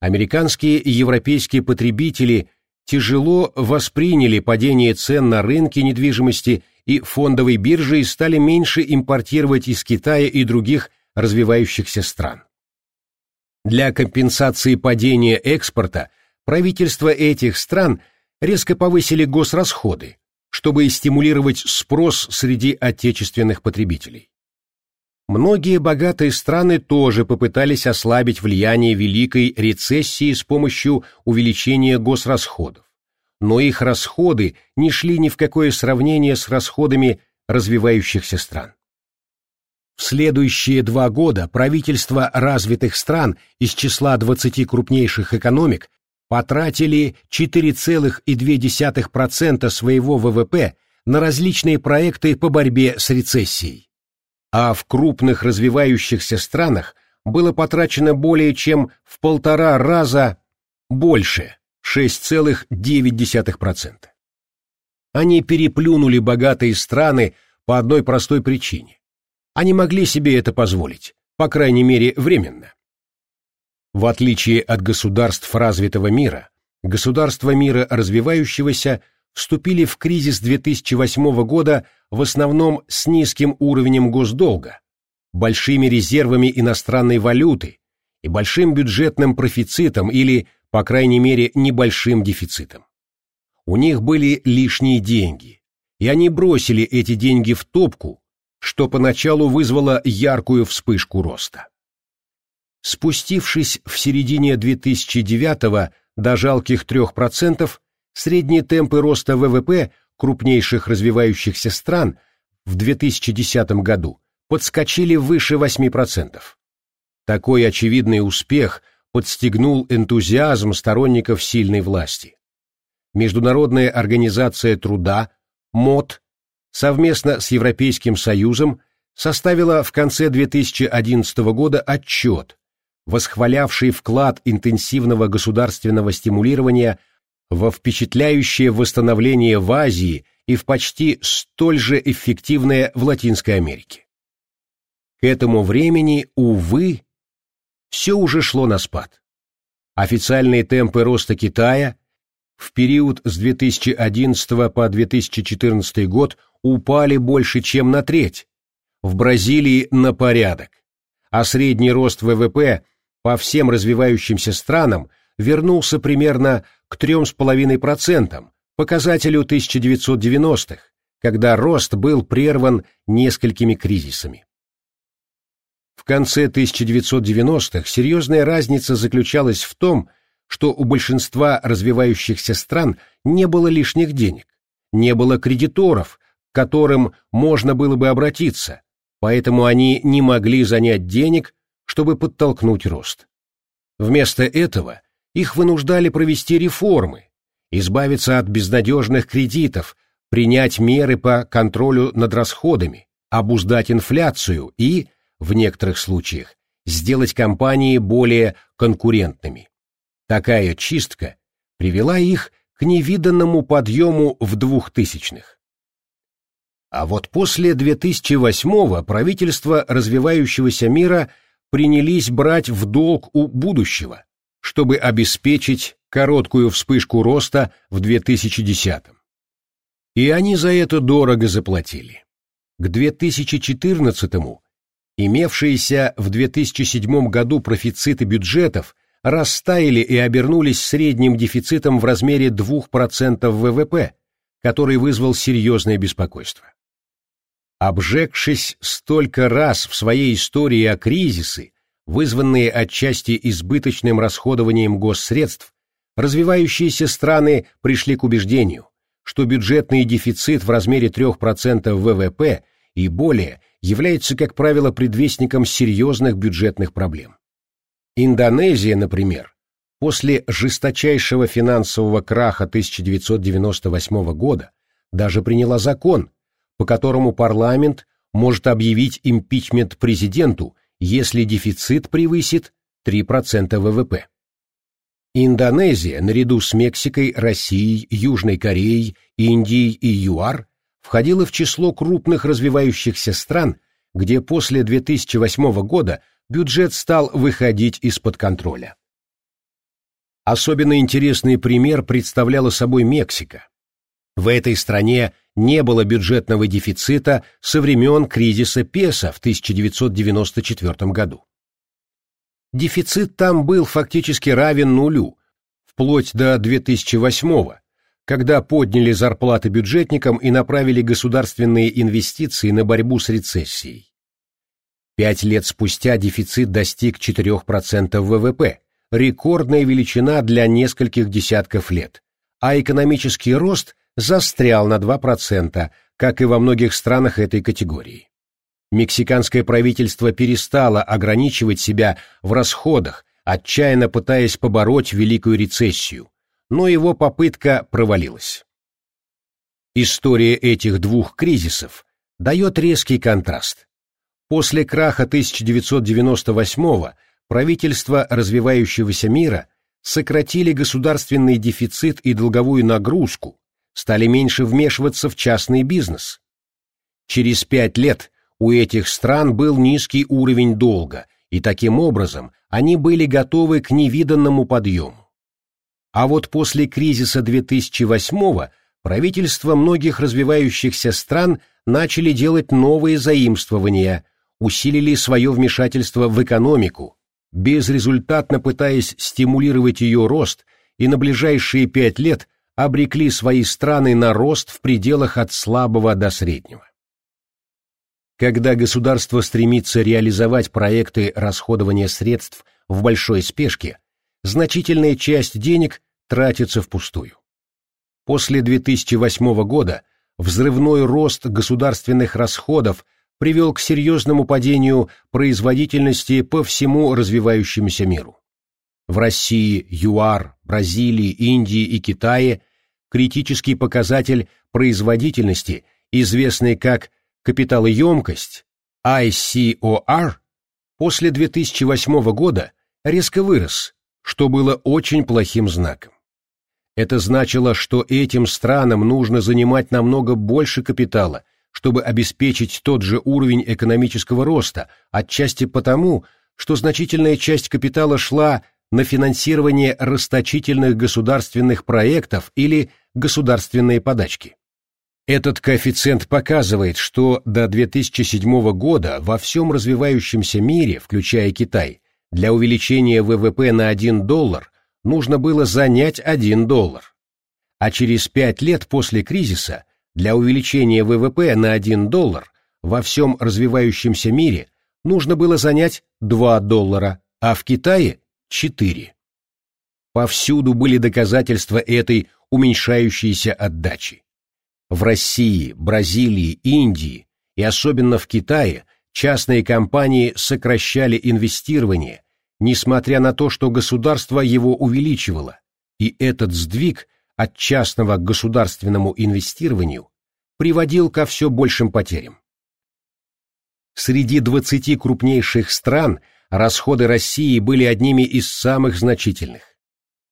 Американские и европейские потребители тяжело восприняли падение цен на рынке недвижимости и фондовой биржи стали меньше импортировать из Китая и других развивающихся стран. Для компенсации падения экспорта правительства этих стран резко повысили госрасходы, чтобы стимулировать спрос среди отечественных потребителей. Многие богатые страны тоже попытались ослабить влияние великой рецессии с помощью увеличения госрасходов, но их расходы не шли ни в какое сравнение с расходами развивающихся стран. В следующие два года правительства развитых стран из числа 20 крупнейших экономик потратили 4,2% своего ВВП на различные проекты по борьбе с рецессией. А в крупных развивающихся странах было потрачено более чем в полтора раза больше – 6,9%. Они переплюнули богатые страны по одной простой причине. Они могли себе это позволить, по крайней мере, временно. В отличие от государств развитого мира, государства мира развивающегося вступили в кризис 2008 года в основном с низким уровнем госдолга, большими резервами иностранной валюты и большим бюджетным профицитом или, по крайней мере, небольшим дефицитом. У них были лишние деньги, и они бросили эти деньги в топку, что поначалу вызвало яркую вспышку роста. Спустившись в середине 2009 до жалких 3%, средние темпы роста ВВП крупнейших развивающихся стран в 2010 году подскочили выше 8%. Такой очевидный успех подстегнул энтузиазм сторонников сильной власти. Международная организация труда, МОД, совместно с Европейским Союзом составила в конце 2011 года отчет, восхвалявший вклад интенсивного государственного стимулирования во впечатляющее восстановление в Азии и в почти столь же эффективное в Латинской Америке. К этому времени, увы, все уже шло на спад. Официальные темпы роста Китая в период с 2011 по 2014 год упали больше, чем на треть, в Бразилии на порядок, а средний рост ВВП по всем развивающимся странам вернулся примерно к 3,5%, показателю 1990-х, когда рост был прерван несколькими кризисами. В конце 1990-х серьезная разница заключалась в том, что у большинства развивающихся стран не было лишних денег, не было кредиторов, к которым можно было бы обратиться, поэтому они не могли занять денег, чтобы подтолкнуть рост. Вместо этого их вынуждали провести реформы, избавиться от безнадежных кредитов, принять меры по контролю над расходами, обуздать инфляцию и, в некоторых случаях, сделать компании более конкурентными. Такая чистка привела их к невиданному подъему в двухтысячных. А вот после 2008-го правительства развивающегося мира принялись брать в долг у будущего, чтобы обеспечить короткую вспышку роста в 2010-м. И они за это дорого заплатили. К 2014-му имевшиеся в 2007 году профициты бюджетов растаяли и обернулись средним дефицитом в размере 2% ВВП, который вызвал серьезное беспокойство. Обжегшись столько раз в своей истории о кризисы, вызванные отчасти избыточным расходованием госсредств, развивающиеся страны пришли к убеждению, что бюджетный дефицит в размере 3% ВВП и более является, как правило, предвестником серьезных бюджетных проблем. Индонезия, например, после жесточайшего финансового краха 1998 года даже приняла закон, по которому парламент может объявить импичмент президенту, если дефицит превысит 3% ВВП. Индонезия, наряду с Мексикой, Россией, Южной Кореей, Индией и ЮАР, входила в число крупных развивающихся стран, где после 2008 года бюджет стал выходить из-под контроля. Особенно интересный пример представляла собой Мексика. В этой стране не было бюджетного дефицита со времен кризиса песо в 1994 году. Дефицит там был фактически равен нулю, вплоть до 2008 когда подняли зарплаты бюджетникам и направили государственные инвестиции на борьбу с рецессией. Пять лет спустя дефицит достиг 4% ВВП, рекордная величина для нескольких десятков лет, а экономический рост застрял на 2%, как и во многих странах этой категории. Мексиканское правительство перестало ограничивать себя в расходах, отчаянно пытаясь побороть великую рецессию, но его попытка провалилась. История этих двух кризисов дает резкий контраст. После краха 1998-го правительства развивающегося мира сократили государственный дефицит и долговую нагрузку, стали меньше вмешиваться в частный бизнес. Через пять лет у этих стран был низкий уровень долга, и таким образом они были готовы к невиданному подъему. А вот после кризиса 2008-го правительства многих развивающихся стран начали делать новые заимствования, усилили свое вмешательство в экономику, безрезультатно пытаясь стимулировать ее рост и на ближайшие пять лет обрекли свои страны на рост в пределах от слабого до среднего. Когда государство стремится реализовать проекты расходования средств в большой спешке, значительная часть денег тратится впустую. После 2008 года взрывной рост государственных расходов привел к серьезному падению производительности по всему развивающемуся миру. В России, ЮАР, Бразилии, Индии и Китае критический показатель производительности, известный как капиталоемкость, ICOR, после 2008 года резко вырос, что было очень плохим знаком. Это значило, что этим странам нужно занимать намного больше капитала, чтобы обеспечить тот же уровень экономического роста, отчасти потому, что значительная часть капитала шла на финансирование расточительных государственных проектов или государственные подачки. Этот коэффициент показывает, что до 2007 года во всем развивающемся мире, включая Китай, для увеличения ВВП на 1 доллар нужно было занять 1 доллар. А через 5 лет после кризиса для увеличения ВВП на 1 доллар во всем развивающемся мире нужно было занять 2 доллара, а в Китае – 4. Повсюду были доказательства этой уменьшающейся отдачи. В России, Бразилии, Индии и особенно в Китае частные компании сокращали инвестирование, несмотря на то, что государство его увеличивало, и этот сдвиг от частного к государственному инвестированию приводил ко все большим потерям. Среди 20 крупнейших стран расходы России были одними из самых значительных.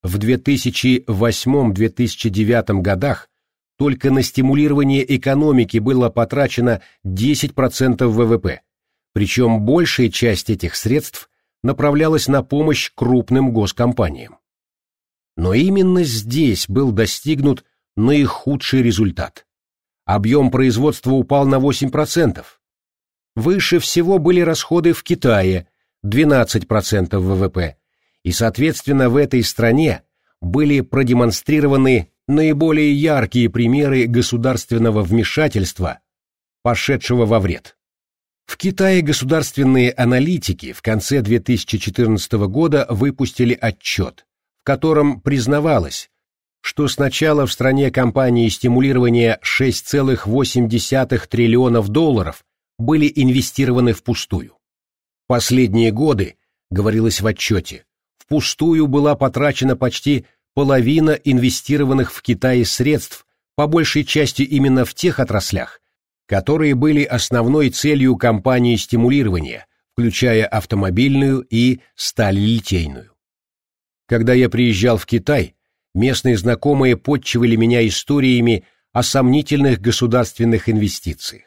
В 2008-2009 годах только на стимулирование экономики было потрачено 10% ВВП, причем большая часть этих средств направлялась на помощь крупным госкомпаниям. Но именно здесь был достигнут наихудший результат. Объем производства упал на 8%. Выше всего были расходы в Китае – 12% ВВП, и, соответственно, в этой стране были продемонстрированы наиболее яркие примеры государственного вмешательства, пошедшего во вред. В Китае государственные аналитики в конце 2014 года выпустили отчет, в котором признавалось, что сначала в стране компании стимулирования 6,8 триллионов долларов были инвестированы впустую. Последние годы, говорилось в отчете, впустую была потрачена почти половина инвестированных в Китае средств, по большей части именно в тех отраслях, которые были основной целью кампании стимулирования, включая автомобильную и сталелитейную. Когда я приезжал в Китай, местные знакомые подчивали меня историями о сомнительных государственных инвестициях.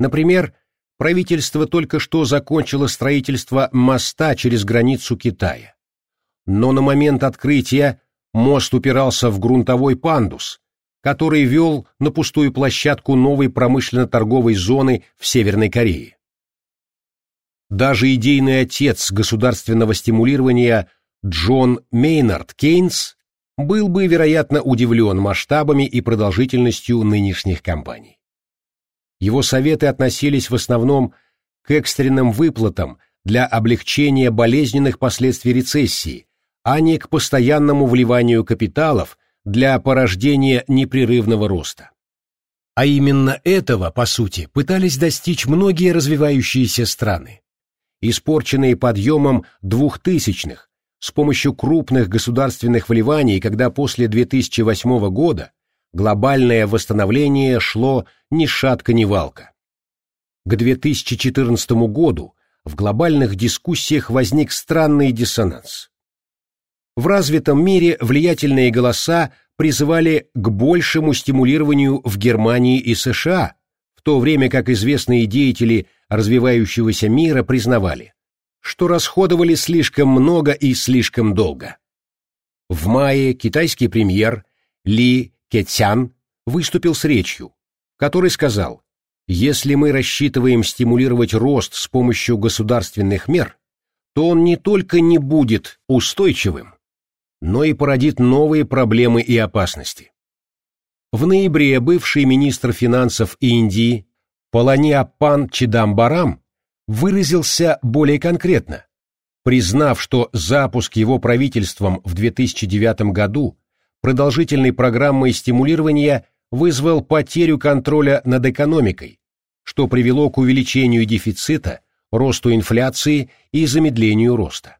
Например, правительство только что закончило строительство моста через границу Китая. Но на момент открытия мост упирался в грунтовой пандус, который вел на пустую площадку новой промышленно-торговой зоны в Северной Корее. Даже идейный отец государственного стимулирования Джон Мейнард Кейнс был бы, вероятно, удивлен масштабами и продолжительностью нынешних кампаний. Его советы относились в основном к экстренным выплатам для облегчения болезненных последствий рецессии, а не к постоянному вливанию капиталов для порождения непрерывного роста. А именно этого, по сути, пытались достичь многие развивающиеся страны. Испорченные подъемом двухтысячных, с помощью крупных государственных вливаний, когда после 2008 года глобальное восстановление шло ни шатка ни валка. К 2014 году в глобальных дискуссиях возник странный диссонанс. В развитом мире влиятельные голоса призывали к большему стимулированию в Германии и США, в то время как известные деятели развивающегося мира признавали, что расходовали слишком много и слишком долго. В мае китайский премьер Ли Кэцян выступил с речью, в которой сказал, если мы рассчитываем стимулировать рост с помощью государственных мер, то он не только не будет устойчивым, но и породит новые проблемы и опасности. В ноябре бывший министр финансов Индии Паланиаппан Чидамбарам выразился более конкретно, признав, что запуск его правительством в 2009 году продолжительной программой стимулирования вызвал потерю контроля над экономикой, что привело к увеличению дефицита, росту инфляции и замедлению роста.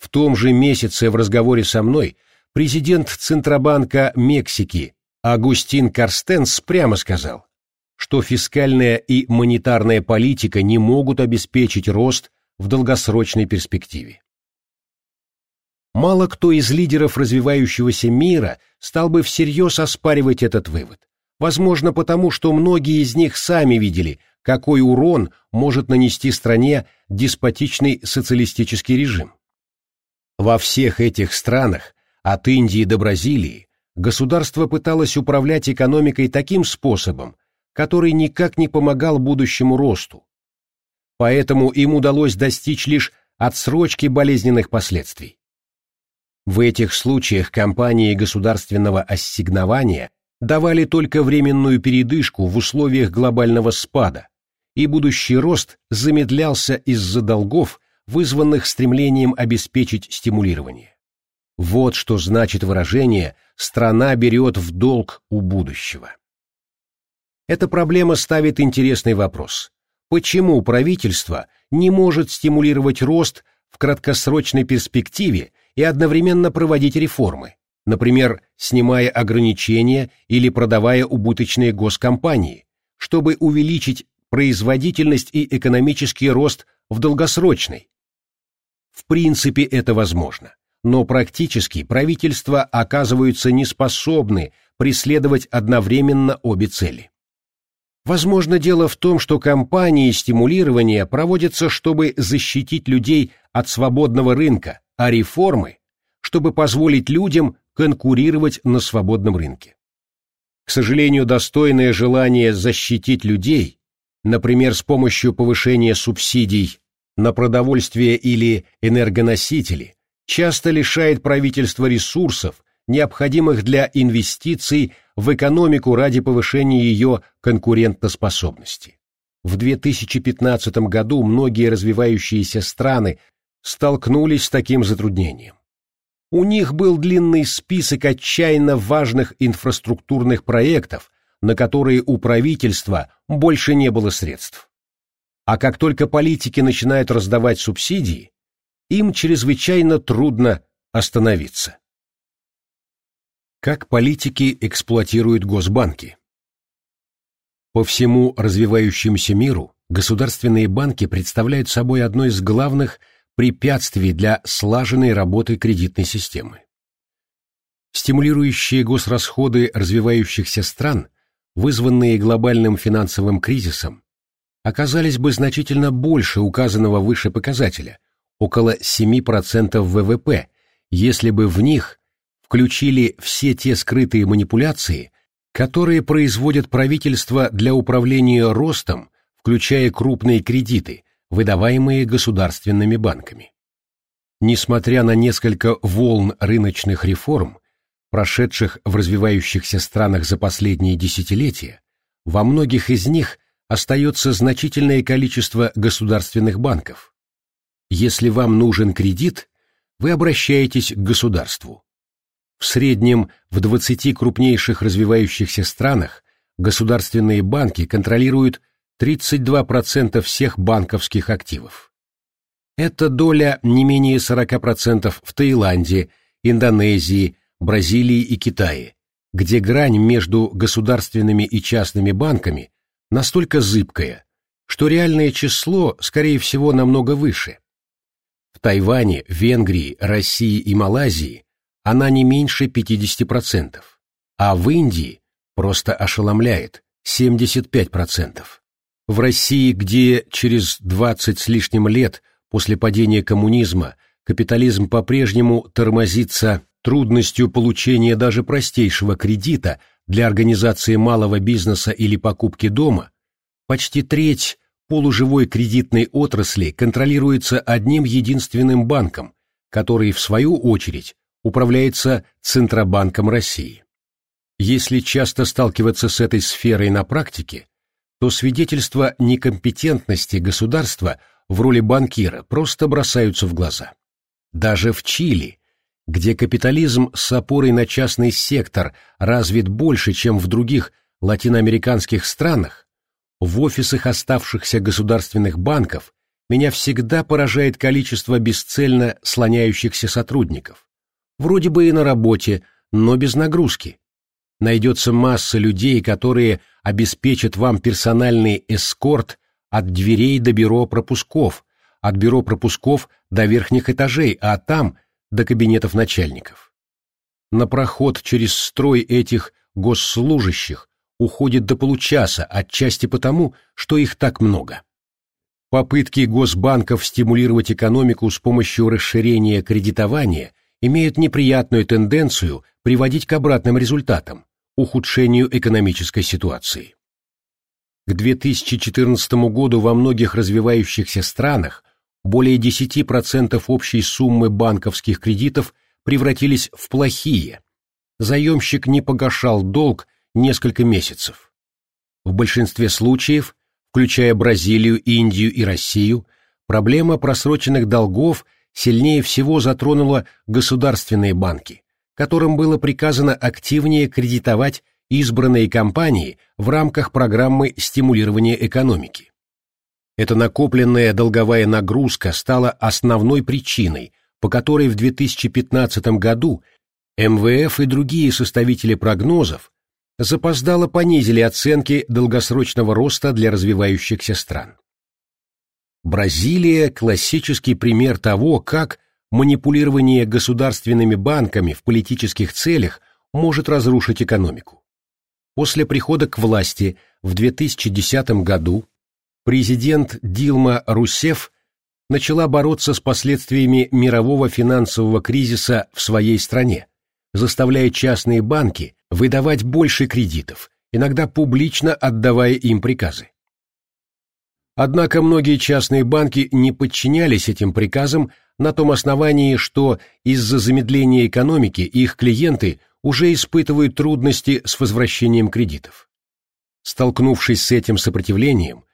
В том же месяце в разговоре со мной президент Центробанка Мексики Агустин Карстенс прямо сказал, что фискальная и монетарная политика не могут обеспечить рост в долгосрочной перспективе. Мало кто из лидеров развивающегося мира стал бы всерьез оспаривать этот вывод. Возможно, потому что многие из них сами видели, какой урон может нанести стране деспотичный социалистический режим. Во всех этих странах, от Индии до Бразилии, государство пыталось управлять экономикой таким способом, который никак не помогал будущему росту. Поэтому им удалось достичь лишь отсрочки болезненных последствий. В этих случаях компании государственного ассигнования давали только временную передышку в условиях глобального спада, и будущий рост замедлялся из-за долгов, вызванных стремлением обеспечить стимулирование. Вот что значит выражение «страна берет в долг у будущего». Эта проблема ставит интересный вопрос. Почему правительство не может стимулировать рост в краткосрочной перспективе и одновременно проводить реформы, например, снимая ограничения или продавая убыточные госкомпании, чтобы увеличить производительность и экономический рост в долгосрочной, в принципе это возможно, но практически правительства оказываются неспособны преследовать одновременно обе цели. Возможно, дело в том, что кампании стимулирования проводятся, чтобы защитить людей от свободного рынка, а реформы, чтобы позволить людям конкурировать на свободном рынке. К сожалению, достойное желание защитить людей, например, с помощью повышения субсидий на продовольствие или энергоносители, часто лишает правительства ресурсов, необходимых для инвестиций в экономику ради повышения ее конкурентоспособности. В 2015 году многие развивающиеся страны столкнулись с таким затруднением. У них был длинный список отчаянно важных инфраструктурных проектов, на которые у правительства больше не было средств. А как только политики начинают раздавать субсидии, им чрезвычайно трудно остановиться. Как политики эксплуатируют госбанки? По всему развивающемуся миру государственные банки представляют собой одно из главных препятствий для слаженной работы кредитной системы. Стимулирующие госрасходы развивающихся стран, вызванные глобальным финансовым кризисом, оказались бы значительно больше указанного выше показателя, около 7% ВВП, если бы в них включили все те скрытые манипуляции, которые производят правительство для управления ростом, включая крупные кредиты, выдаваемые государственными банками. Несмотря на несколько волн рыночных реформ, прошедших в развивающихся странах за последние десятилетия, во многих из них остается значительное количество государственных банков. Если вам нужен кредит, вы обращаетесь к государству. В среднем в 20 крупнейших развивающихся странах государственные банки контролируют 32% всех банковских активов. Эта доля не менее 40% в Таиланде, Индонезии, Бразилии и Китае, где грань между государственными и частными банками настолько зыбкая, что реальное число, скорее всего, намного выше. В Тайване, Венгрии, России и Малайзии она не меньше 50%, а в Индии просто ошеломляет 75%. В России, где через 20 с лишним лет после падения коммунизма капитализм по-прежнему тормозится трудностью получения даже простейшего кредита для организации малого бизнеса или покупки дома, почти треть полуживой кредитной отрасли контролируется одним единственным банком, который, в свою очередь, управляется Центробанком России. Если часто сталкиваться с этой сферой на практике, то свидетельства некомпетентности государства в роли банкира просто бросаются в глаза. Даже в Чили, где капитализм с опорой на частный сектор развит больше, чем в других латиноамериканских странах, в офисах оставшихся государственных банков меня всегда поражает количество бесцельно слоняющихся сотрудников. Вроде бы и на работе, но без нагрузки. Найдется масса людей, которые обеспечат вам персональный эскорт от дверей до бюро пропусков, от бюро пропусков до верхних этажей, а там – до кабинетов начальников. На проход через строй этих госслужащих уходит до получаса, отчасти потому, что их так много. Попытки госбанков стимулировать экономику с помощью расширения кредитования имеют неприятную тенденцию приводить к обратным результатам – ухудшению экономической ситуации. К 2014 году во многих развивающихся странах более 10% общей суммы банковских кредитов превратились в плохие. Заемщик не погашал долг несколько месяцев. В большинстве случаев, включая Бразилию, Индию и Россию, проблема просроченных долгов сильнее всего затронула государственные банки, которым было приказано активнее кредитовать избранные компании в рамках программы стимулирования экономики. Эта накопленная долговая нагрузка стала основной причиной, по которой в 2015 году МВФ и другие составители прогнозов запоздало понизили оценки долгосрочного роста для развивающихся стран. Бразилия – классический пример того, как манипулирование государственными банками в политических целях может разрушить экономику. После прихода к власти в 2010 году президент Дилма Русеф начала бороться с последствиями мирового финансового кризиса в своей стране, заставляя частные банки выдавать больше кредитов, иногда публично отдавая им приказы. Однако многие частные банки не подчинялись этим приказам на том основании, что из-за замедления экономики их клиенты уже испытывают трудности с возвращением кредитов. Столкнувшись с этим сопротивлением,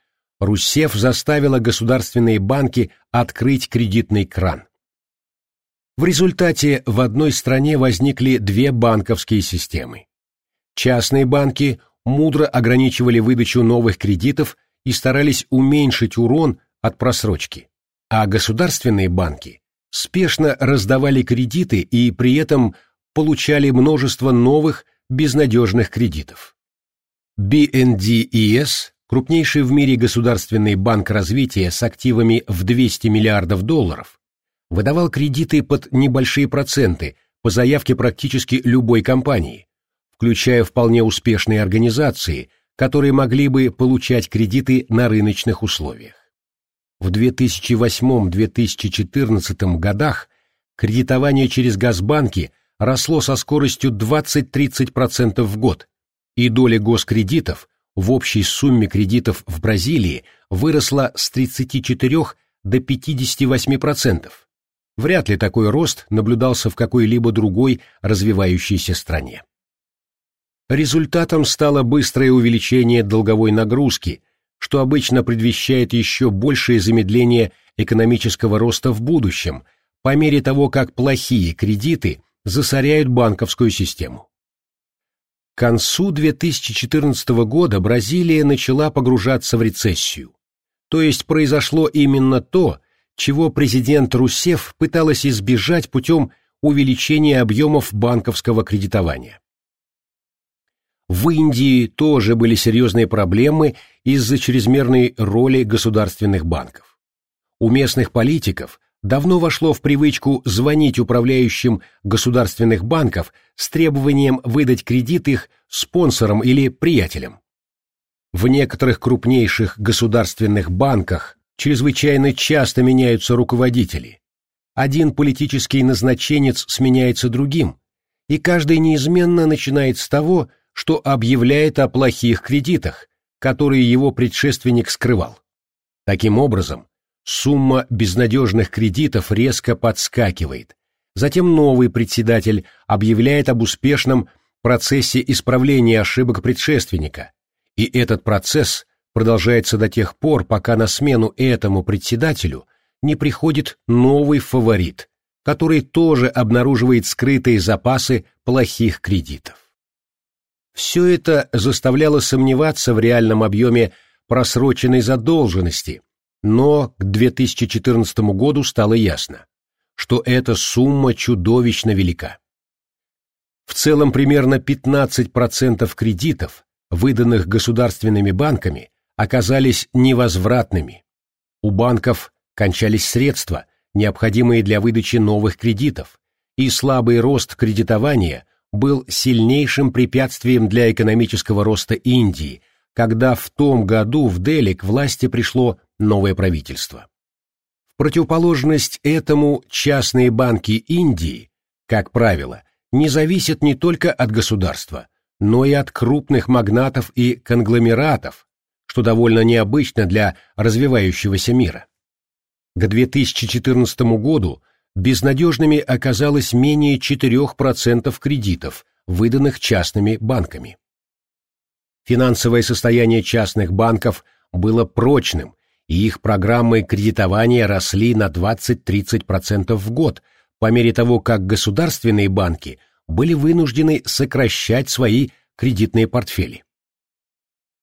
Русев заставила государственные банки открыть кредитный кран. В результате в одной стране возникли две банковские системы. Частные банки мудро ограничивали выдачу новых кредитов и старались уменьшить урон от просрочки, а государственные банки спешно раздавали кредиты и при этом получали множество новых безнадежных кредитов. BNDES крупнейший в мире государственный банк развития с активами в 200 миллиардов долларов, выдавал кредиты под небольшие проценты по заявке практически любой компании, включая вполне успешные организации, которые могли бы получать кредиты на рыночных условиях. В 2008-2014 годах кредитование через Газбанки росло со скоростью 20-30% в год, и доля госкредитов в общей сумме кредитов в Бразилии выросла с 34 до 58%. Вряд ли такой рост наблюдался в какой-либо другой развивающейся стране. Результатом стало быстрое увеличение долговой нагрузки, что обычно предвещает еще большее замедление экономического роста в будущем, по мере того, как плохие кредиты засоряют банковскую систему. К концу 2014 года Бразилия начала погружаться в рецессию. То есть произошло именно то, чего президент Русев пыталась избежать путем увеличения объемов банковского кредитования. В Индии тоже были серьезные проблемы из-за чрезмерной роли государственных банков. У местных политиков давно вошло в привычку звонить управляющим государственных банков с требованием выдать кредит их спонсорам или приятелям. В некоторых крупнейших государственных банках чрезвычайно часто меняются руководители. Один политический назначенец сменяется другим, и каждый неизменно начинает с того, что объявляет о плохих кредитах, которые его предшественник скрывал. Таким образом, сумма безнадежных кредитов резко подскакивает. Затем новый председатель объявляет об успешном процессе исправления ошибок предшественника, и этот процесс продолжается до тех пор, пока на смену этому председателю не приходит новый фаворит, который тоже обнаруживает скрытые запасы плохих кредитов. Все это заставляло сомневаться в реальном объеме просроченной задолженности, но к 2014 году стало ясно, что эта сумма чудовищно велика. В целом примерно 15% кредитов, выданных государственными банками, оказались невозвратными. У банков кончались средства, необходимые для выдачи новых кредитов, и слабый рост кредитования был сильнейшим препятствием для экономического роста Индии, когда в том году в Дели к власти пришло новое правительство. В противоположность этому частные банки Индии, как правило, не зависят не только от государства, но и от крупных магнатов и конгломератов, что довольно необычно для развивающегося мира. К 2014 году безнадежными оказалось менее 4% кредитов, выданных частными банками. Финансовое состояние частных банков было прочным, и их программы кредитования росли на 20-30% в год, по мере того, как государственные банки были вынуждены сокращать свои кредитные портфели.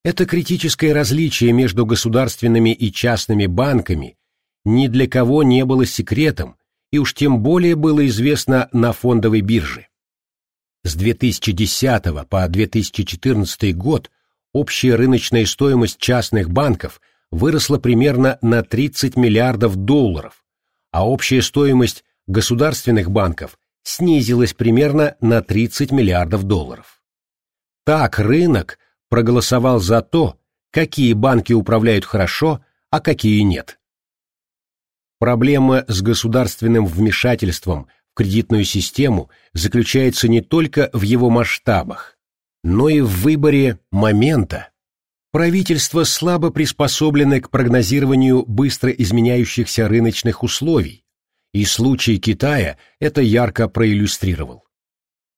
Это критическое различие между государственными и частными банками ни для кого не было секретом, и уж тем более было известно на фондовой бирже. С 2010 по 2014 год общая рыночная стоимость частных банков выросла примерно на 30 миллиардов долларов, а общая стоимость государственных банков снизилась примерно на 30 миллиардов долларов. Так рынок проголосовал за то, какие банки управляют хорошо, а какие нет. Проблема с государственным вмешательством в кредитную систему заключается не только в его масштабах, но и в выборе момента. Правительство слабо приспособлено к прогнозированию быстро изменяющихся рыночных условий, и случай Китая это ярко проиллюстрировал.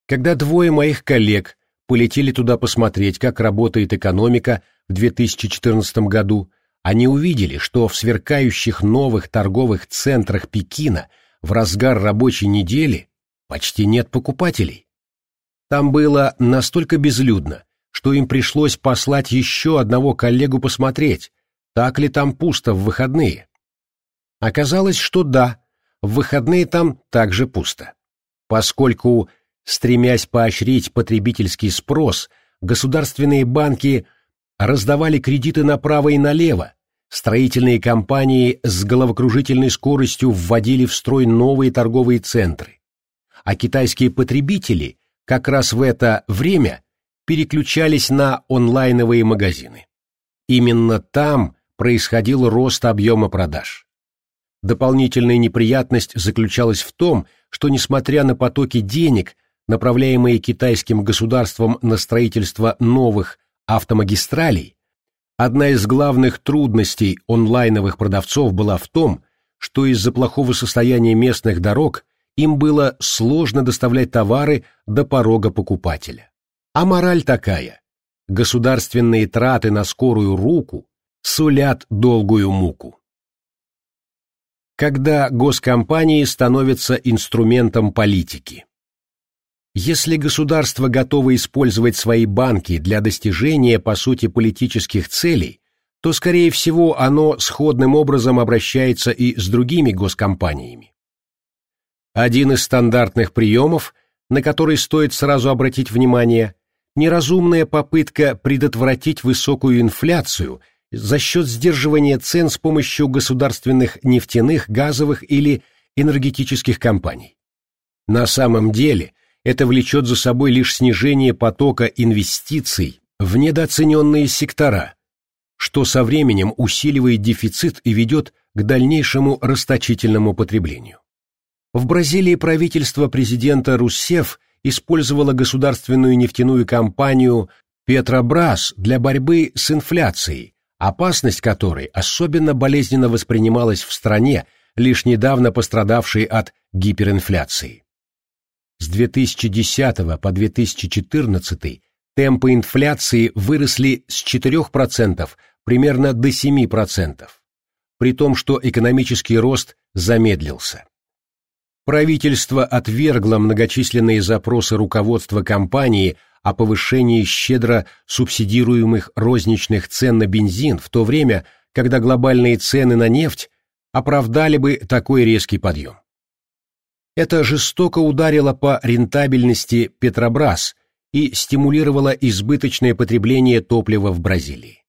Когда двое моих коллег полетели туда посмотреть, как работает экономика в 2014 году, они увидели, что в сверкающих новых торговых центрах Пекина в разгар рабочей недели почти нет покупателей. Там было настолько безлюдно, что им пришлось послать еще одного коллегу посмотреть, так ли там пусто в выходные. Оказалось, что да, в выходные там также пусто. Поскольку, стремясь поощрить потребительский спрос, государственные банки раздавали кредиты направо и налево, строительные компании с головокружительной скоростью вводили в строй новые торговые центры, а китайские потребители как раз в это время переключались на онлайновые магазины. Именно там происходил рост объема продаж. Дополнительная неприятность заключалась в том, что несмотря на потоки денег, направляемые китайским государством на строительство новых автомагистралей, одна из главных трудностей онлайновых продавцов была в том, что из-за плохого состояния местных дорог им было сложно доставлять товары до порога покупателя. А мораль такая. Государственные траты на скорую руку сулят долгую муку. Когда госкомпании становятся инструментом политики. Если государство готово использовать свои банки для достижения, по сути, политических целей, то, скорее всего, оно сходным образом обращается и с другими госкомпаниями. Один из стандартных приемов, на который стоит сразу обратить внимание, неразумная попытка предотвратить высокую инфляцию за счет сдерживания цен с помощью государственных нефтяных, газовых или энергетических компаний. На самом деле это влечет за собой лишь снижение потока инвестиций в недооцененные сектора, что со временем усиливает дефицит и ведет к дальнейшему расточительному потреблению. В Бразилии правительство президента Руссеф использовало государственную нефтяную компанию Петробрас для борьбы с инфляцией, опасность которой особенно болезненно воспринималась в стране, лишь недавно пострадавшей от гиперинфляции. С 2010 по 2014 темпы инфляции выросли с 4% примерно до 7%, при том, что экономический рост замедлился. Правительство отвергло многочисленные запросы руководства компании о повышении щедро субсидируемых розничных цен на бензин в то время, когда глобальные цены на нефть оправдали бы такой резкий подъем. Это жестоко ударило по рентабельности Петробрас и стимулировало избыточное потребление топлива в Бразилии.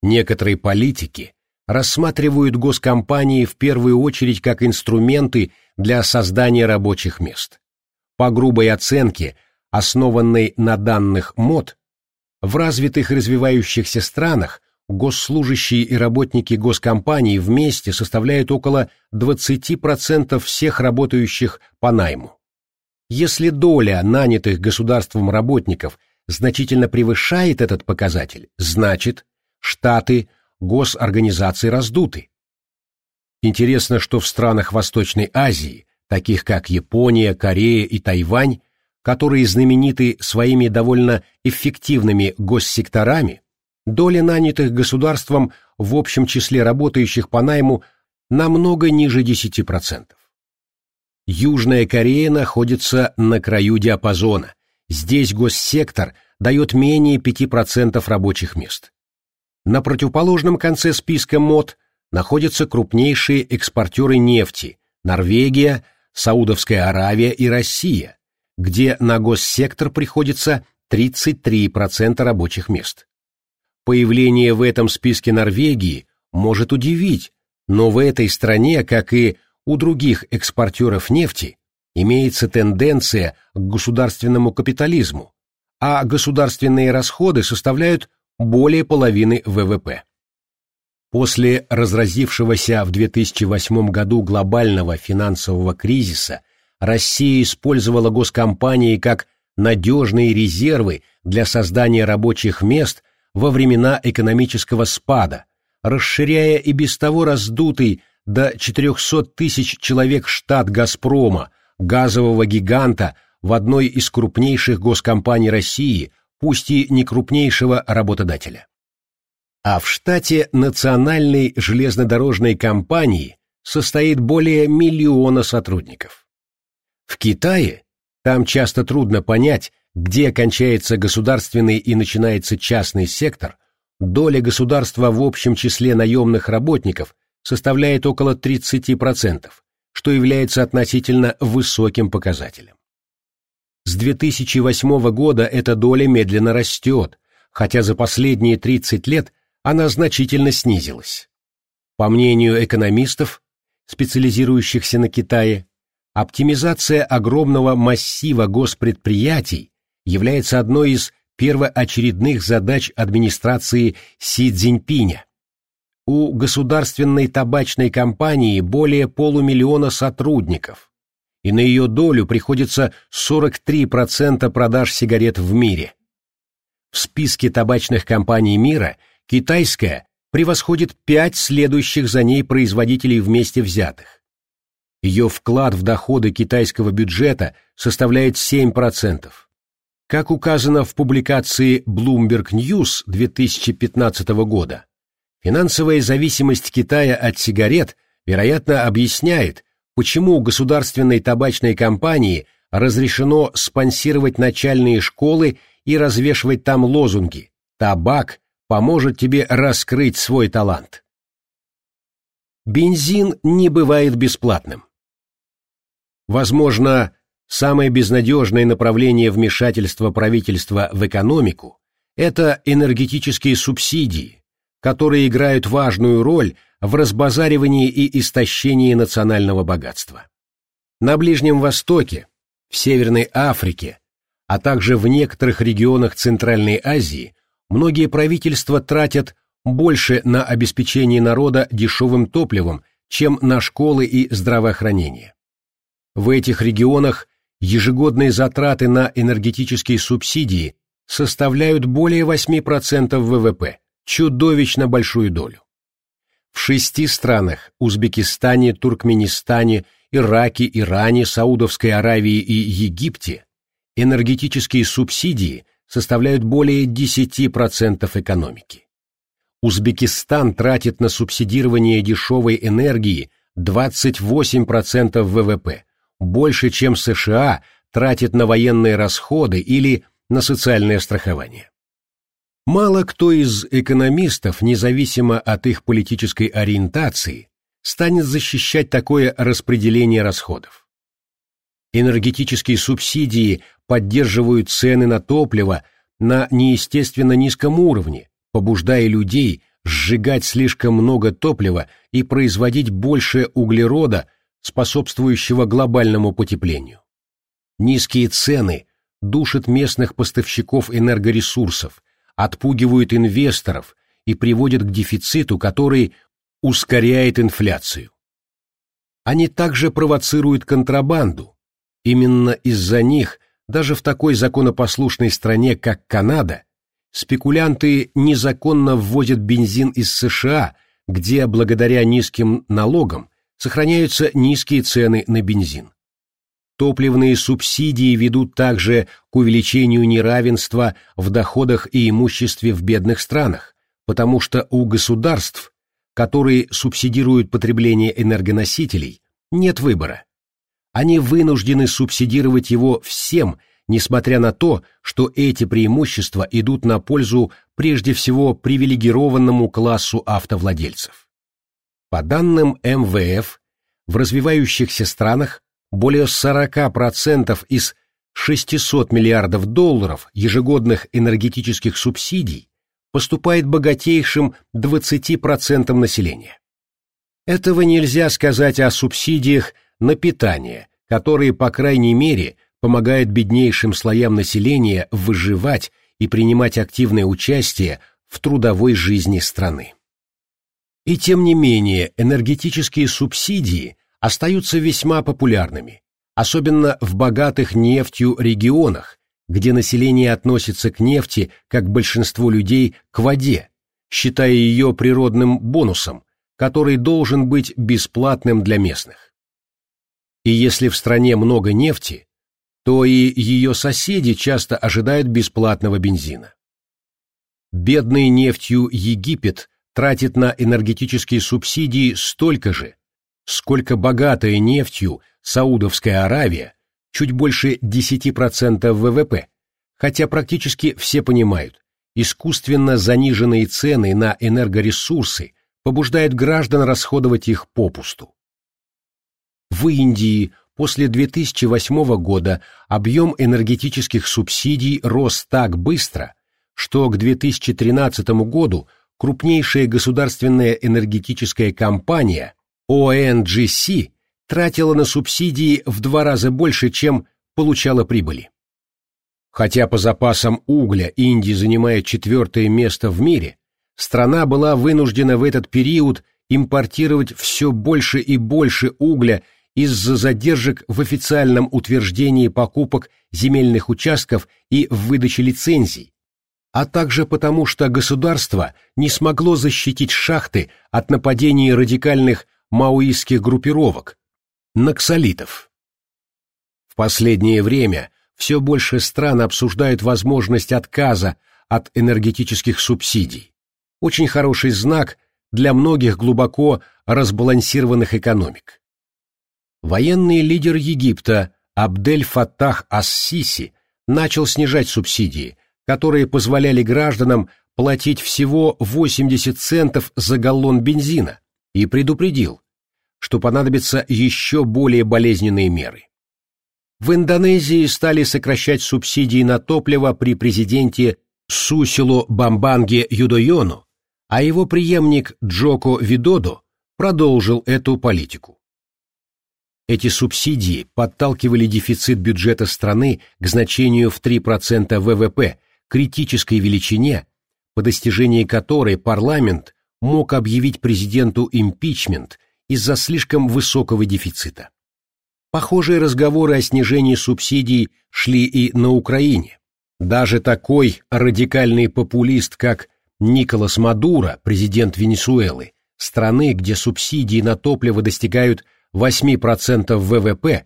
Некоторые политики рассматривают госкомпании в первую очередь как инструменты для создания рабочих мест. По грубой оценке, основанной на данных МОД, в развитых развивающихся странах госслужащие и работники госкомпаний вместе составляют около 20% всех работающих по найму. Если доля нанятых государством работников значительно превышает этот показатель, значит, штаты госорганизаций раздуты. Интересно, что в странах Восточной Азии, таких как Япония, Корея и Тайвань, которые знамениты своими довольно эффективными госсекторами, доля нанятых государством в общем числе работающих по найму намного ниже 10%. Южная Корея находится на краю диапазона. Здесь госсектор дает менее 5% рабочих мест. На противоположном конце списка МОД находятся крупнейшие экспортеры нефти – Норвегия, Саудовская Аравия и Россия, где на госсектор приходится 33% рабочих мест. Появление в этом списке Норвегии может удивить, но в этой стране, как и у других экспортеров нефти, имеется тенденция к государственному капитализму, а государственные расходы составляют более половины ВВП. После разразившегося в 2008 году глобального финансового кризиса Россия использовала госкомпании как надежные резервы для создания рабочих мест во времена экономического спада, расширяя и без того раздутый до 400 тысяч человек штат «Газпрома», газового гиганта в одной из крупнейших госкомпаний России, пусть и не крупнейшего работодателя а в штате Национальной железнодорожной компании состоит более миллиона сотрудников. В Китае там часто трудно понять, где кончается государственный и начинается частный сектор, доля государства в общем числе наемных работников составляет около 30%, что является относительно высоким показателем. С 2008 года эта доля медленно растет, хотя за последние 30 лет она значительно снизилась. По мнению экономистов, специализирующихся на Китае, оптимизация огромного массива госпредприятий является одной из первоочередных задач администрации Си Цзиньпиня. У государственной табачной компании более полумиллиона сотрудников, и на ее долю приходится 43% продаж сигарет в мире. В списке табачных компаний мира китайская превосходит пять следующих за ней производителей вместе взятых. Ее вклад в доходы китайского бюджета составляет 7%. Как указано в публикации Bloomberg News 2015 года, финансовая зависимость Китая от сигарет, вероятно, объясняет, почему государственной табачной компании разрешено спонсировать начальные школы и развешивать там лозунги «Табак поможет тебе раскрыть свой талант». Бензин не бывает бесплатным. Возможно, самое безнадежное направление вмешательства правительства в экономику – это энергетические субсидии, которые играют важную роль в разбазаривании и истощении национального богатства. На Ближнем Востоке, в Северной Африке, а также в некоторых регионах Центральной Азии многие правительства тратят больше на обеспечение народа дешевым топливом, чем на школы и здравоохранение. В этих регионах ежегодные затраты на энергетические субсидии составляют более 8% ВВП, чудовищно большую долю. В шести странах – Узбекистане, Туркменистане, Ираке, Иране, Саудовской Аравии и Египте – энергетические субсидии составляют более 10% экономики. Узбекистан тратит на субсидирование дешевой энергии 28% ВВП, больше, чем США тратит на военные расходы или на социальное страхование. Мало кто из экономистов, независимо от их политической ориентации, станет защищать такое распределение расходов. Энергетические субсидии поддерживают цены на топливо на неестественно низком уровне, побуждая людей сжигать слишком много топлива и производить больше углерода, способствующего глобальному потеплению. Низкие цены душат местных поставщиков энергоресурсов, отпугивают инвесторов и приводят к дефициту, который ускоряет инфляцию. Они также провоцируют контрабанду. Именно из-за них даже в такой законопослушной стране, как Канада, спекулянты незаконно ввозят бензин из США, где благодаря низким налогам сохраняются низкие цены на бензин. Топливные субсидии ведут также к увеличению неравенства в доходах и имуществе в бедных странах, потому что у государств, которые субсидируют потребление энергоносителей, нет выбора. Они вынуждены субсидировать его всем, несмотря на то, что эти преимущества идут на пользу прежде всего привилегированному классу автовладельцев. По данным МВФ, в развивающихся странах более 40% из 600 миллиардов долларов ежегодных энергетических субсидий поступает богатейшим 20% населения. Этого нельзя сказать о субсидиях на питание, которые, по крайней мере, помогают беднейшим слоям населения выживать и принимать активное участие в трудовой жизни страны. И тем не менее, энергетические субсидии остаются весьма популярными, особенно в богатых нефтью регионах, где население относится к нефти, как большинство людей, к воде, считая ее природным бонусом, который должен быть бесплатным для местных. И если в стране много нефти, то и ее соседи часто ожидают бесплатного бензина. Бедный нефтью Египет тратит на энергетические субсидии столько же, сколько богатая нефтью Саудовская Аравия, чуть больше 10% ВВП, хотя практически все понимают, искусственно заниженные цены на энергоресурсы побуждают граждан расходовать их попусту. В Индии после 2008 года объем энергетических субсидий рос так быстро, что к 2013 году крупнейшая государственная энергетическая компания ONGC тратила на субсидии в два раза больше, чем получала прибыли. Хотя по запасам угля Индия занимает четвертое место в мире, страна была вынуждена в этот период импортировать все больше и больше угля из-за задержек в официальном утверждении покупок земельных участков и в выдаче лицензий, а также потому, что государство не смогло защитить шахты от нападений радикальных маоистских группировок, наксолитов. В последнее время все больше стран обсуждают возможность отказа от энергетических субсидий. Очень хороший знак для многих глубоко разбалансированных экономик. Военный лидер Египта Абдель Фаттах Ас-Сиси начал снижать субсидии, которые позволяли гражданам платить всего 80 центов за галлон бензина, и предупредил, что понадобятся еще более болезненные меры. В Индонезии стали сокращать субсидии на топливо при президенте Сусило Бамбанге Юдойону, а его преемник Джоко Видодо продолжил эту политику. Эти субсидии подталкивали дефицит бюджета страны к значению в 3% ВВП, критической величине, по достижении которой парламент мог объявить президенту импичмент из-за слишком высокого дефицита. Похожие разговоры о снижении субсидий шли и на Украине. Даже такой радикальный популист, как Николас Мадуро, президент Венесуэлы, страны, где субсидии на топливо достигают 8% ВВП,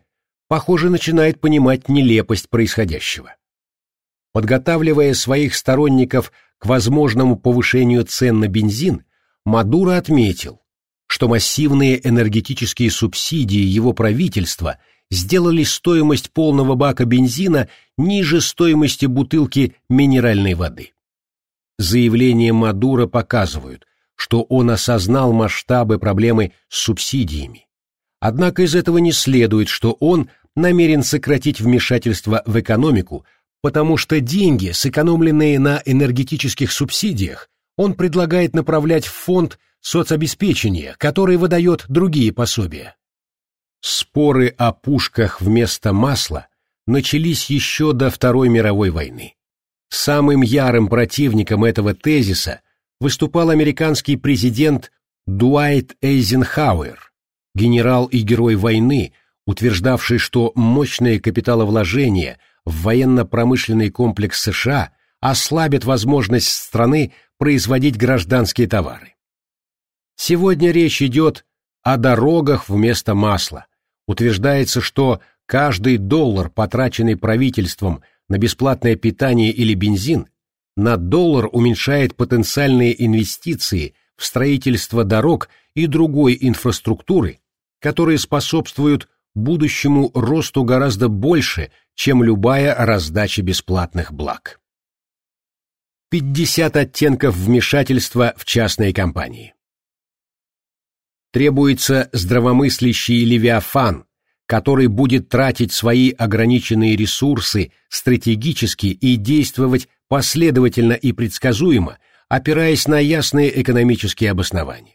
похоже, начинает понимать нелепость происходящего. Подготавливая своих сторонников к возможному повышению цен на бензин, Мадуро отметил, что массивные энергетические субсидии его правительства сделали стоимость полного бака бензина ниже стоимости бутылки минеральной воды. Заявления Мадуро показывают, что он осознал масштабы проблемы с субсидиями. Однако из этого не следует, что он намерен сократить вмешательство в экономику, потому что деньги, сэкономленные на энергетических субсидиях, он предлагает направлять в фонд соцобеспечения, который выдает другие пособия. Споры о пушках вместо масла начались еще до Второй мировой войны. Самым ярым противником этого тезиса выступал американский президент Дуайт Эйзенхауэр, генерал и герой войны, утверждавший, что мощные капиталовложения в военно-промышленный комплекс США ослабят возможность страны производить гражданские товары. Сегодня речь идет о дорогах вместо масла. Утверждается, что каждый доллар, потраченный правительством на бесплатное питание или бензин, на доллар уменьшает потенциальные инвестиции в строительство дорог и другой инфраструктуры, которые способствуют будущему росту гораздо больше, чем любая раздача бесплатных благ. 50 оттенков вмешательства в частные компании требуется здравомыслящий левиафан, который будет тратить свои ограниченные ресурсы стратегически и действовать последовательно и предсказуемо, опираясь на ясные экономические обоснования.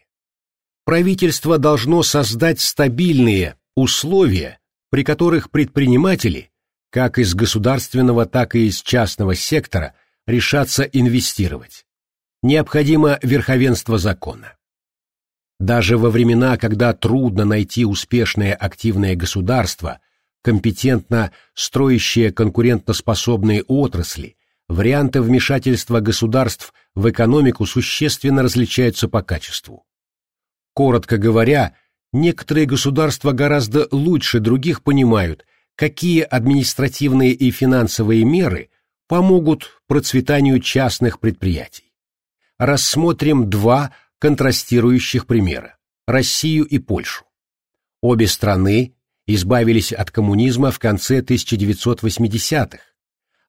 Правительство должно создать стабильные условия, при которых предприниматели, как из государственного, так и из частного сектора, решатся инвестировать. Необходимо верховенство закона. Даже во времена, когда трудно найти успешное активное государство, компетентно строящее конкурентоспособные отрасли, варианты вмешательства государств в экономику существенно различаются по качеству. Коротко говоря, некоторые государства гораздо лучше других понимают, какие административные и финансовые меры помогут процветанию частных предприятий. Рассмотрим два контрастирующих примера – Россию и Польшу. Обе страны избавились от коммунизма в конце 1980-х.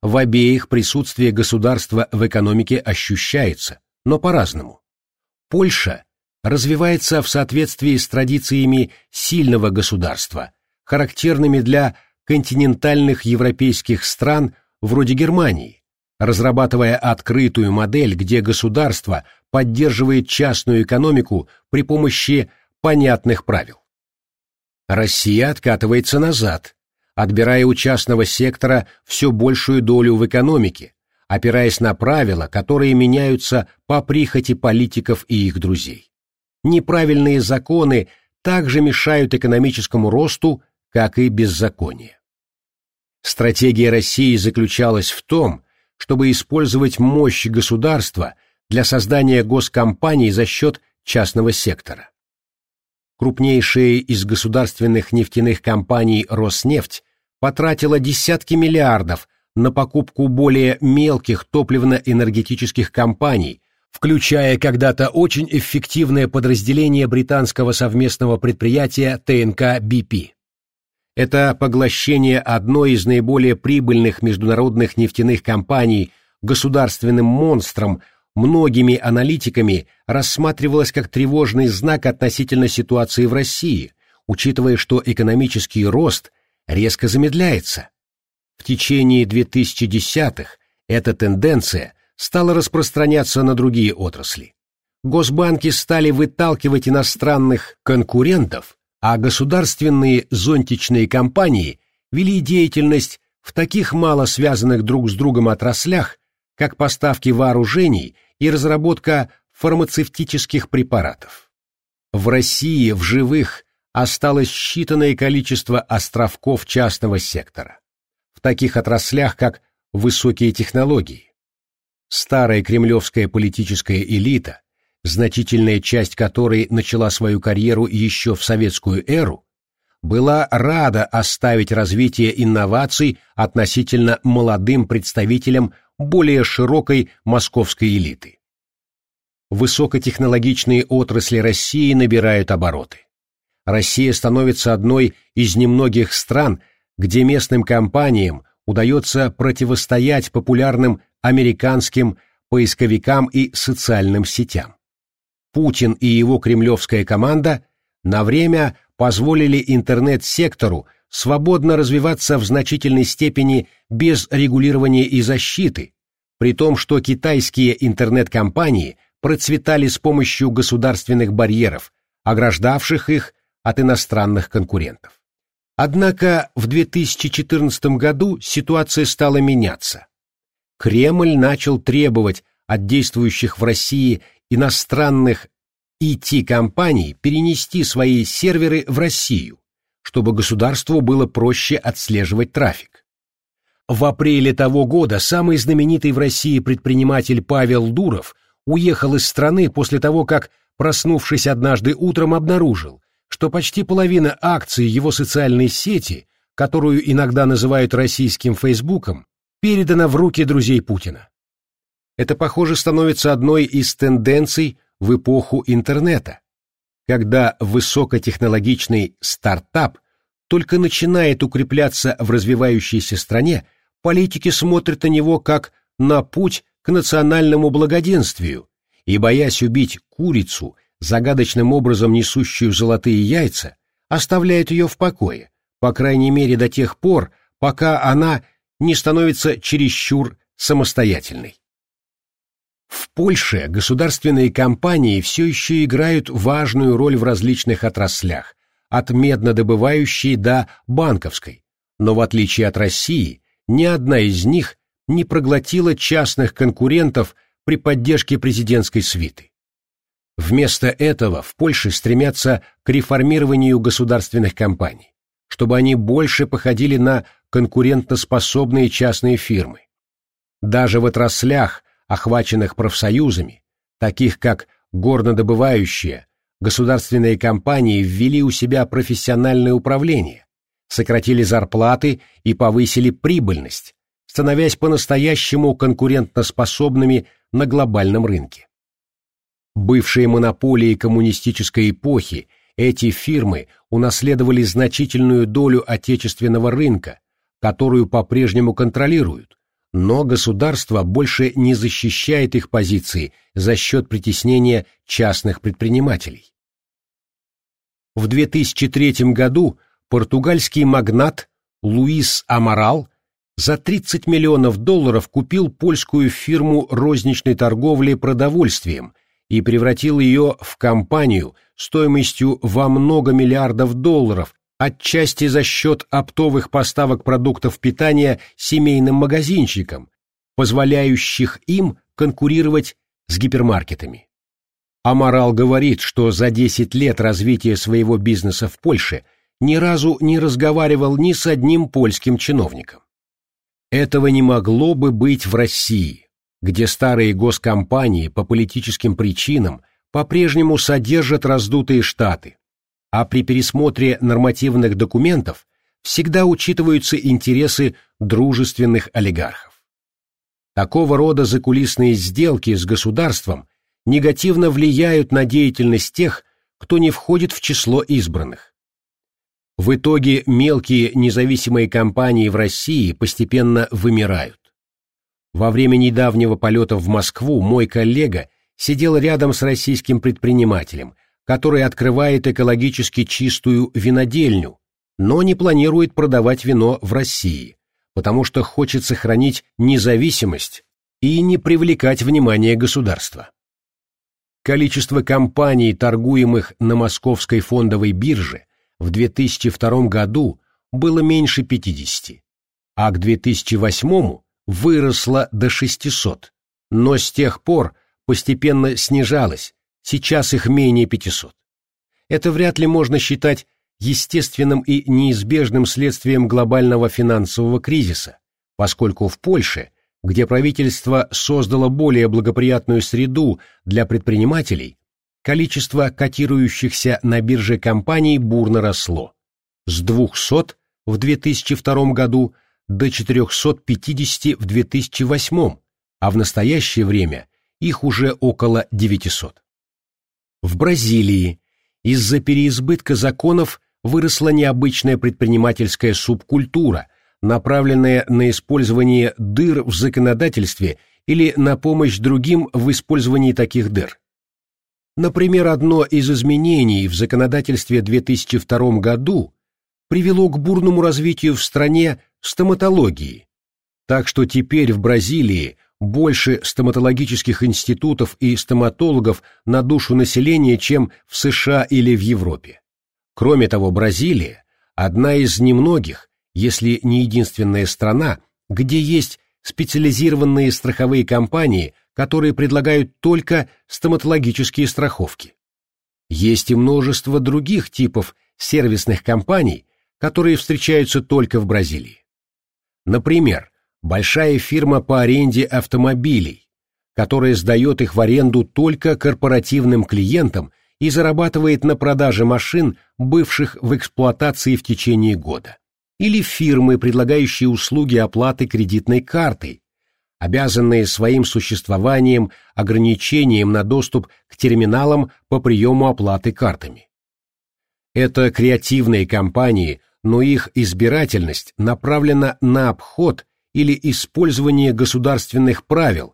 В обеих присутствие государства в экономике ощущается, но по-разному. Польша развивается в соответствии с традициями сильного государства, характерными для континентальных европейских стран вроде Германии, разрабатывая открытую модель, где государство поддерживает частную экономику при помощи понятных правил. Россия откатывается назад, отбирая у частного сектора все большую долю в экономике, опираясь на правила, которые меняются по прихоти политиков и их друзей. Неправильные законы также мешают экономическому росту, как и беззаконие. Стратегия России заключалась в том, чтобы использовать мощь государства для создания госкомпаний за счет частного сектора. Крупнейшая из государственных нефтяных компаний «Роснефть» потратила десятки миллиардов на покупку более мелких топливно-энергетических компаний, включая когда-то очень эффективное подразделение британского совместного предприятия ТНК BP. Это поглощение одной из наиболее прибыльных международных нефтяных компаний государственным монстром многими аналитиками рассматривалось как тревожный знак относительно ситуации в России, учитывая, что экономический рост резко замедляется. В течение 2010-х эта тенденция стала распространяться на другие отрасли. Госбанки стали выталкивать иностранных конкурентов а государственные зонтичные компании вели деятельность в таких мало связанных друг с другом отраслях, как поставки вооружений и разработка фармацевтических препаратов. В России в живых осталось считанное количество островков частного сектора. В таких отраслях, как высокие технологии. Старая кремлевская политическая элита значительная часть которой начала свою карьеру еще в советскую эру, была рада оставить развитие инноваций относительно молодым представителям более широкой московской элиты. Высокотехнологичные отрасли России набирают обороты. Россия становится одной из немногих стран, где местным компаниям удается противостоять популярным американским поисковикам и социальным сетям. Путин и его кремлевская команда на время позволили интернет-сектору свободно развиваться в значительной степени без регулирования и защиты, при том, что китайские интернет-компании процветали с помощью государственных барьеров, ограждавших их от иностранных конкурентов. Однако в 2014 году ситуация стала меняться. Кремль начал требовать от действующих в России иностранных IT-компаний перенести свои серверы в Россию, чтобы государству было проще отслеживать трафик. В апреле того года самый знаменитый в России предприниматель Павел Дуров уехал из страны после того, как, проснувшись однажды утром, обнаружил, что почти половина акций его социальной сети, которую иногда называют российским Фейсбуком, передана в руки друзей Путина. Это, похоже, становится одной из тенденций в эпоху интернета, когда высокотехнологичный стартап только начинает укрепляться в развивающейся стране, политики смотрят на него как на путь к национальному благоденствию и, боясь убить курицу, загадочным образом несущую золотые яйца, оставляют ее в покое, по крайней мере до тех пор, пока она не становится чересчур самостоятельной. В Польше государственные компании все еще играют важную роль в различных отраслях, от меднодобывающей до банковской, но в отличие от России, ни одна из них не проглотила частных конкурентов при поддержке президентской свиты. Вместо этого в Польше стремятся к реформированию государственных компаний, чтобы они больше походили на конкурентоспособные частные фирмы. Даже в отраслях, охваченных профсоюзами, таких как горнодобывающие, государственные компании ввели у себя профессиональное управление, сократили зарплаты и повысили прибыльность, становясь по-настоящему конкурентоспособными на глобальном рынке. Бывшие монополии коммунистической эпохи, эти фирмы унаследовали значительную долю отечественного рынка, которую по-прежнему контролируют, но государство больше не защищает их позиции за счет притеснения частных предпринимателей. В 2003 году португальский магнат Луис Амарал за 30 миллионов долларов купил польскую фирму розничной торговли продовольствием и превратил ее в компанию стоимостью во много миллиардов долларов, отчасти за счет оптовых поставок продуктов питания семейным магазинчикам, позволяющих им конкурировать с гипермаркетами. Амарал говорит, что за 10 лет развития своего бизнеса в Польше ни разу не разговаривал ни с одним польским чиновником. Этого не могло бы быть в России, где старые госкомпании по политическим причинам по-прежнему содержат раздутые штаты, а при пересмотре нормативных документов всегда учитываются интересы дружественных олигархов. Такого рода закулисные сделки с государством негативно влияют на деятельность тех, кто не входит в число избранных. В итоге мелкие независимые компании в России постепенно вымирают. Во время недавнего полета в Москву мой коллега сидел рядом с российским предпринимателем, который открывает экологически чистую винодельню, но не планирует продавать вино в России, потому что хочет сохранить независимость и не привлекать внимание государства. Количество компаний, торгуемых на Московской фондовой бирже, в 2002 году было меньше 50, а к 2008 выросло до 600, но с тех пор постепенно снижалось, сейчас их менее 500. Это вряд ли можно считать естественным и неизбежным следствием глобального финансового кризиса, поскольку в Польше, где правительство создало более благоприятную среду для предпринимателей, количество котирующихся на бирже компаний бурно росло. С 200 в 2002 году до 450 в 2008, а в настоящее время их уже около 900. В Бразилии из-за переизбытка законов выросла необычная предпринимательская субкультура, направленная на использование дыр в законодательстве или на помощь другим в использовании таких дыр. Например, одно из изменений в законодательстве 2002 году привело к бурному развитию в стране стоматологии, так что теперь в Бразилии больше стоматологических институтов и стоматологов на душу населения, чем в США или в Европе. Кроме того, Бразилия – одна из немногих, если не единственная страна, где есть специализированные страховые компании, которые предлагают только стоматологические страховки. Есть и множество других типов сервисных компаний, которые встречаются только в Бразилии. Например, большая фирма по аренде автомобилей, которая сдает их в аренду только корпоративным клиентам и зарабатывает на продаже машин, бывших в эксплуатации в течение года. Или фирмы, предлагающие услуги оплаты кредитной картой, обязанные своим существованием ограничением на доступ к терминалам по приему оплаты картами. Это креативные компании, но их избирательность направлена на обход или использование государственных правил,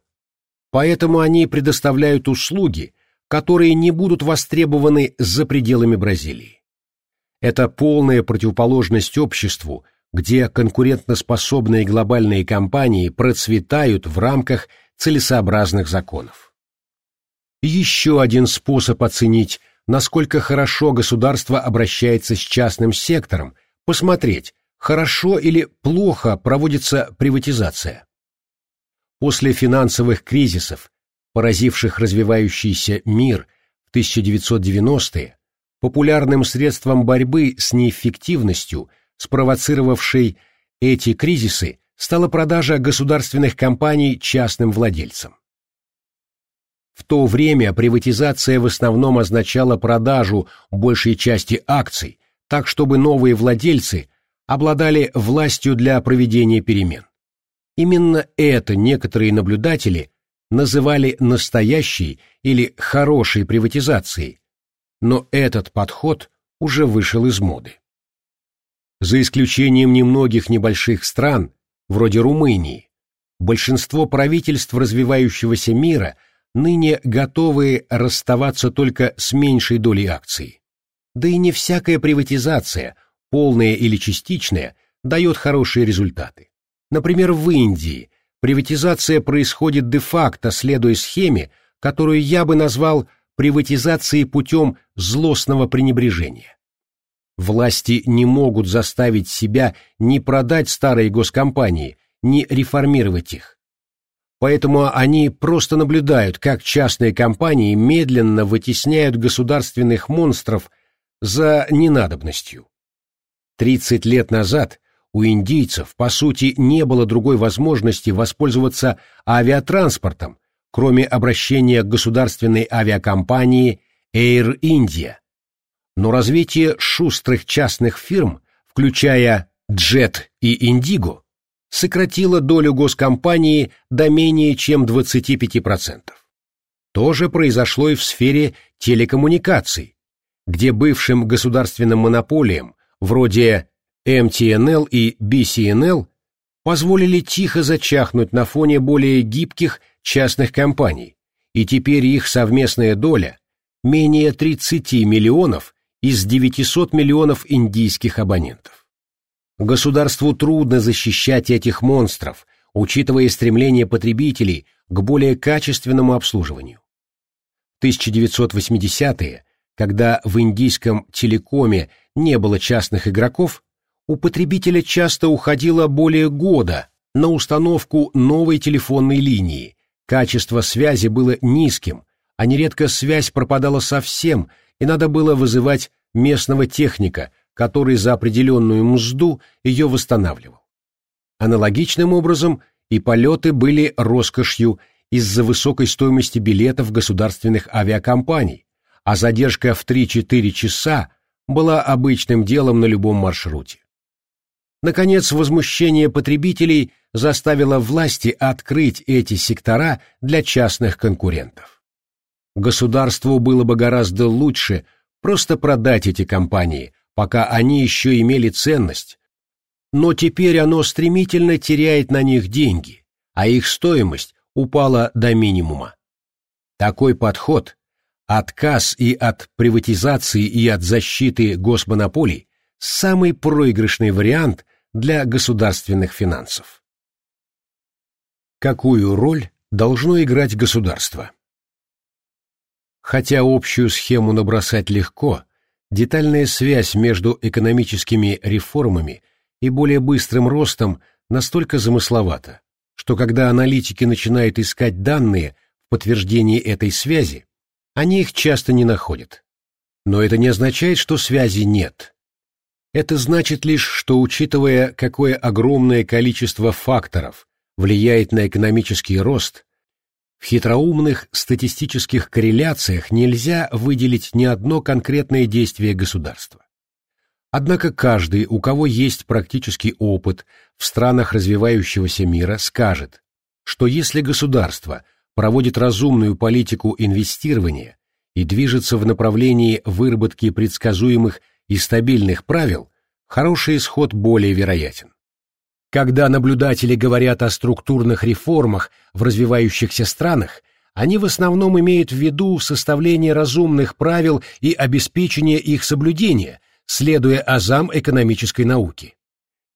поэтому они предоставляют услуги, которые не будут востребованы за пределами Бразилии. Это полная противоположность обществу, где конкурентоспособные глобальные компании процветают в рамках целесообразных законов. Еще один способ оценить, насколько хорошо государство обращается с частным сектором, посмотреть, хорошо или плохо проводится приватизация. После финансовых кризисов поразивших развивающийся мир в 1990-е, популярным средством борьбы с неэффективностью, спровоцировавшей эти кризисы, стала продажа государственных компаний частным владельцам. В то время приватизация в основном означала продажу большей части акций, так чтобы новые владельцы обладали властью для проведения перемен. Именно это некоторые наблюдатели называли настоящей или хорошей приватизацией, но этот подход уже вышел из моды. За исключением немногих небольших стран, вроде Румынии, большинство правительств развивающегося мира ныне готовы расставаться только с меньшей долей акций. Да и не всякая приватизация, полная или частичная, дает хорошие результаты. Например, в Индии Приватизация происходит де-факто, следуя схеме, которую я бы назвал приватизацией путем злостного пренебрежения. Власти не могут заставить себя ни продать старые госкомпании, ни реформировать их. Поэтому они просто наблюдают, как частные компании медленно вытесняют государственных монстров за ненадобностью. 30 лет назад у индийцев, по сути, не было другой возможности воспользоваться авиатранспортом, кроме обращения к государственной авиакомпании Air India. Но развитие шустрых частных фирм, включая Jet и Indigo, сократило долю госкомпании до менее чем 25%. То же произошло и в сфере телекоммуникаций, где бывшим государственным монополиям, вроде MTNL и BCNL, позволили тихо зачахнуть на фоне более гибких частных компаний, и теперь их совместная доля менее 30 миллионов из 900 миллионов индийских абонентов. Государству трудно защищать этих монстров, учитывая стремление потребителей к более качественному обслуживанию. В 1980-е, когда в индийском телекоме не было частных игроков, у потребителя часто уходило более года на установку новой телефонной линии, Качество связи было низким, а нередко связь пропадала совсем, и надо было вызывать местного техника, который за определенную мзду ее восстанавливал. Аналогичным образом и полеты были роскошью из-за высокой стоимости билетов государственных авиакомпаний, а задержка в 3-4 часа была обычным делом на любом маршруте. Наконец, возмущение потребителей заставило власти открыть эти сектора для частных конкурентов. Государству было бы гораздо лучше просто продать эти компании, пока они еще имели ценность, но теперь оно стремительно теряет на них деньги, а их стоимость упала до минимума. Такой подход, отказ и от приватизации, и от защиты госмонополий, самый проигрышный вариант для государственных финансов. Какую роль должно играть государство? Хотя общую схему набросать легко, детальная связь между экономическими реформами и более быстрым ростом настолько замысловата, что когда аналитики начинают искать данные в подтверждении этой связи, они их часто не находят. Но это не означает, что связи нет. Это значит лишь, что учитывая, какое огромное количество факторов влияет на экономический рост, в хитроумных статистических корреляциях нельзя выделить ни одно конкретное действие государства. Однако каждый, у кого есть практический опыт в странах развивающегося мира, скажет, что если государство проводит разумную политику инвестирования и движется в направлении выработки предсказуемых и стабильных правил, хороший исход более вероятен. Когда наблюдатели говорят о структурных реформах в развивающихся странах, они в основном имеют в виду составление разумных правил и обеспечение их соблюдения, следуя азам экономической науки.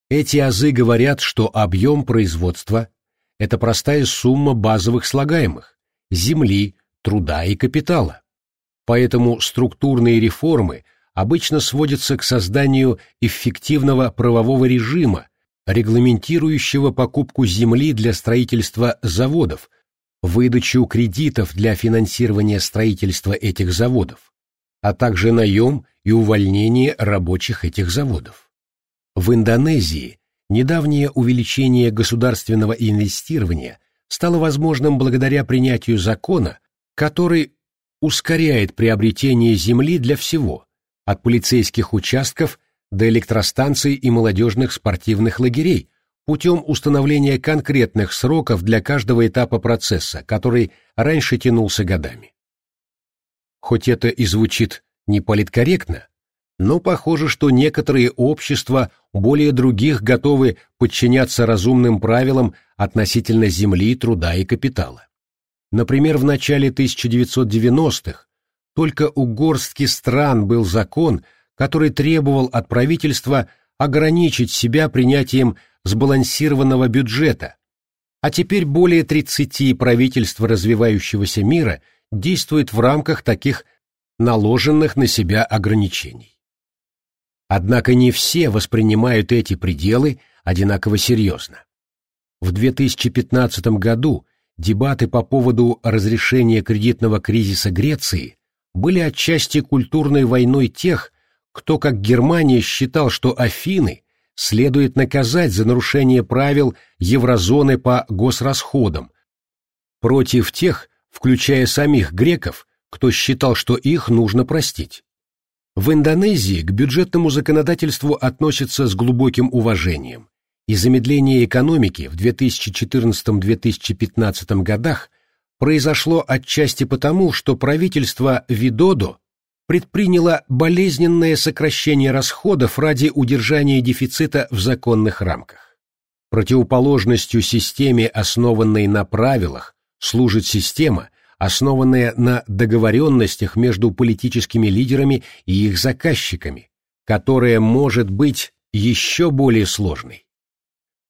Эти азы говорят, что объем производства – это простая сумма базовых слагаемых – земли, труда и капитала. Поэтому структурные реформы – обычно сводится к созданию эффективного правового режима, регламентирующего покупку земли для строительства заводов, выдачу кредитов для финансирования строительства этих заводов, а также наем и увольнение рабочих этих заводов. В Индонезии недавнее увеличение государственного инвестирования стало возможным благодаря принятию закона, который ускоряет приобретение земли для всего, от полицейских участков до электростанций и молодежных спортивных лагерей, путем установления конкретных сроков для каждого этапа процесса, который раньше тянулся годами. Хоть это и звучит неполиткорректно, но похоже, что некоторые общества более других готовы подчиняться разумным правилам относительно земли, труда и капитала. Например, в начале 1990-х только у горстки стран был закон, который требовал от правительства ограничить себя принятием сбалансированного бюджета, а теперь более 30 правительств развивающегося мира действуют в рамках таких наложенных на себя ограничений. Однако не все воспринимают эти пределы одинаково серьезно. В 2015 году дебаты по поводу разрешения кредитного кризиса Греции были отчасти культурной войной тех, кто, как Германия, считал, что Афины следует наказать за нарушение правил еврозоны по госрасходам против тех, включая самих греков, кто считал, что их нужно простить. В Индонезии к бюджетному законодательству относятся с глубоким уважением, и замедление экономики в 2014-2015 годах произошло отчасти потому, что правительство Видодо предприняло болезненное сокращение расходов ради удержания дефицита в законных рамках. Противоположностью системе, основанной на правилах, служит система, основанная на договоренностях между политическими лидерами и их заказчиками, которая может быть еще более сложной.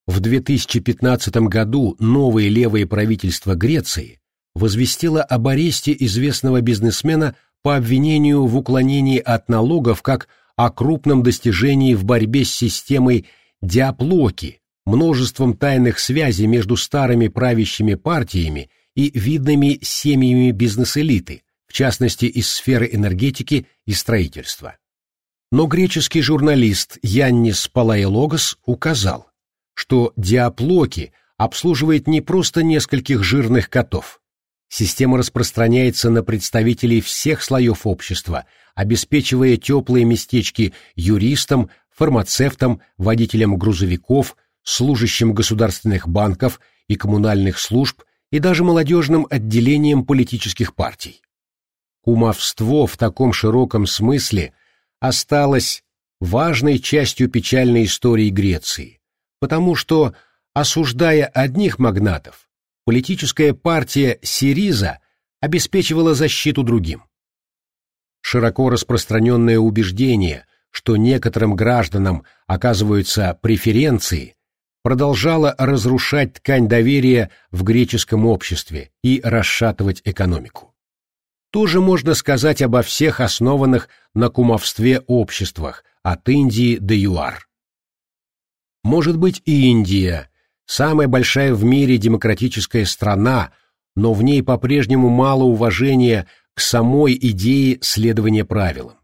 В 2015 году новое левое правительство Греции возвестило об аресте известного бизнесмена по обвинению в уклонении от налогов как о крупном достижении в борьбе с системой диаплоки, множеством тайных связей между старыми правящими партиями и видными семьями бизнес-элиты, в частности из сферы энергетики и строительства. Но греческий журналист Яннис Палаилогос указал, что диаплоки обслуживает не просто нескольких жирных котов. Система распространяется на представителей всех слоев общества, обеспечивая теплые местечки юристам, фармацевтам, водителям грузовиков, служащим государственных банков и коммунальных служб и даже молодежным отделением политических партий. Кумовство в таком широком смысле осталось важной частью печальной истории Греции, потому что, осуждая одних магнатов, политическая партия Сириза обеспечивала защиту другим. Широко распространенное убеждение, что некоторым гражданам оказываются преференции, продолжала разрушать ткань доверия в греческом обществе и расшатывать экономику. Тоже можно сказать обо всех основанных на кумовстве обществах, от Индии до ЮАР. Может быть и Индия, самая большая в мире демократическая страна, но в ней по-прежнему мало уважения к самой идее следования правилам.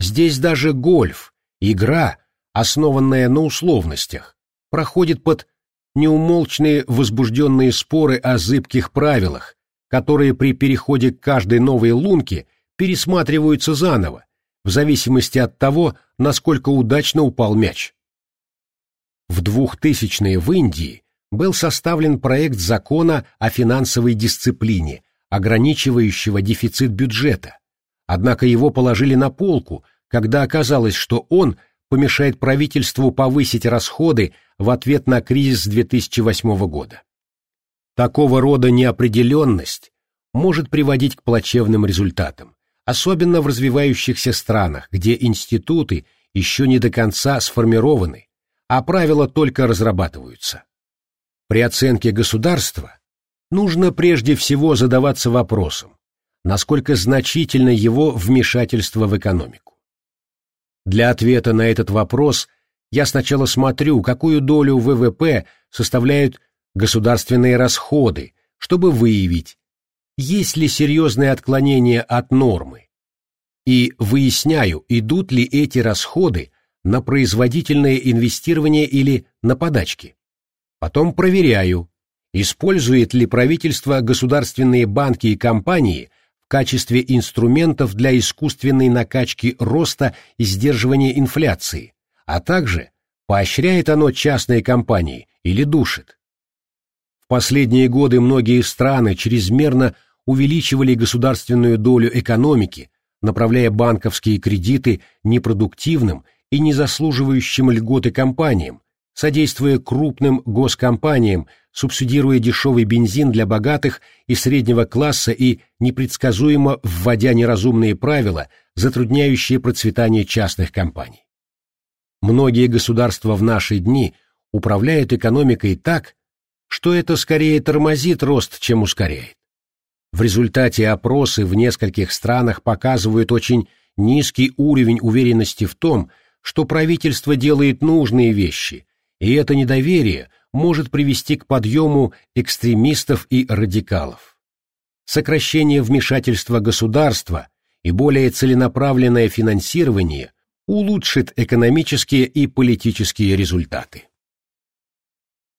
Здесь даже гольф, игра, основанная на условностях, проходит под неумолчные возбужденные споры о зыбких правилах, которые при переходе к каждой новой лунке пересматриваются заново, в зависимости от того, насколько удачно упал мяч. В 2000-е в Индии был составлен проект закона о финансовой дисциплине, ограничивающего дефицит бюджета, однако его положили на полку, когда оказалось, что он помешает правительству повысить расходы в ответ на кризис 2008 года. Такого рода неопределенность может приводить к плачевным результатам, особенно в развивающихся странах, где институты еще не до конца сформированы, а правила только разрабатываются. При оценке государства нужно прежде всего задаваться вопросом, насколько значительно его вмешательство в экономику. Для ответа на этот вопрос я сначала смотрю, какую долю ВВП составляют государственные расходы, чтобы выявить, есть ли серьезные отклонения от нормы, и выясняю, идут ли эти расходы на производительное инвестирование или на подачки. Потом проверяю, использует ли правительство государственные банки и компании в качестве инструментов для искусственной накачки роста и сдерживания инфляции, а также поощряет оно частные компании или душит. В последние годы многие страны чрезмерно увеличивали государственную долю экономики, направляя банковские кредиты непродуктивным и не заслуживающим льготы компаниям, содействуя крупным госкомпаниям, субсидируя дешевый бензин для богатых и среднего класса и непредсказуемо вводя неразумные правила, затрудняющие процветание частных компаний. Многие государства в наши дни управляют экономикой так, что это скорее тормозит рост, чем ускоряет. В результате опросы в нескольких странах показывают очень низкий уровень уверенности в том, что правительство делает нужные вещи, и это недоверие может привести к подъему экстремистов и радикалов. Сокращение вмешательства государства и более целенаправленное финансирование улучшит экономические и политические результаты.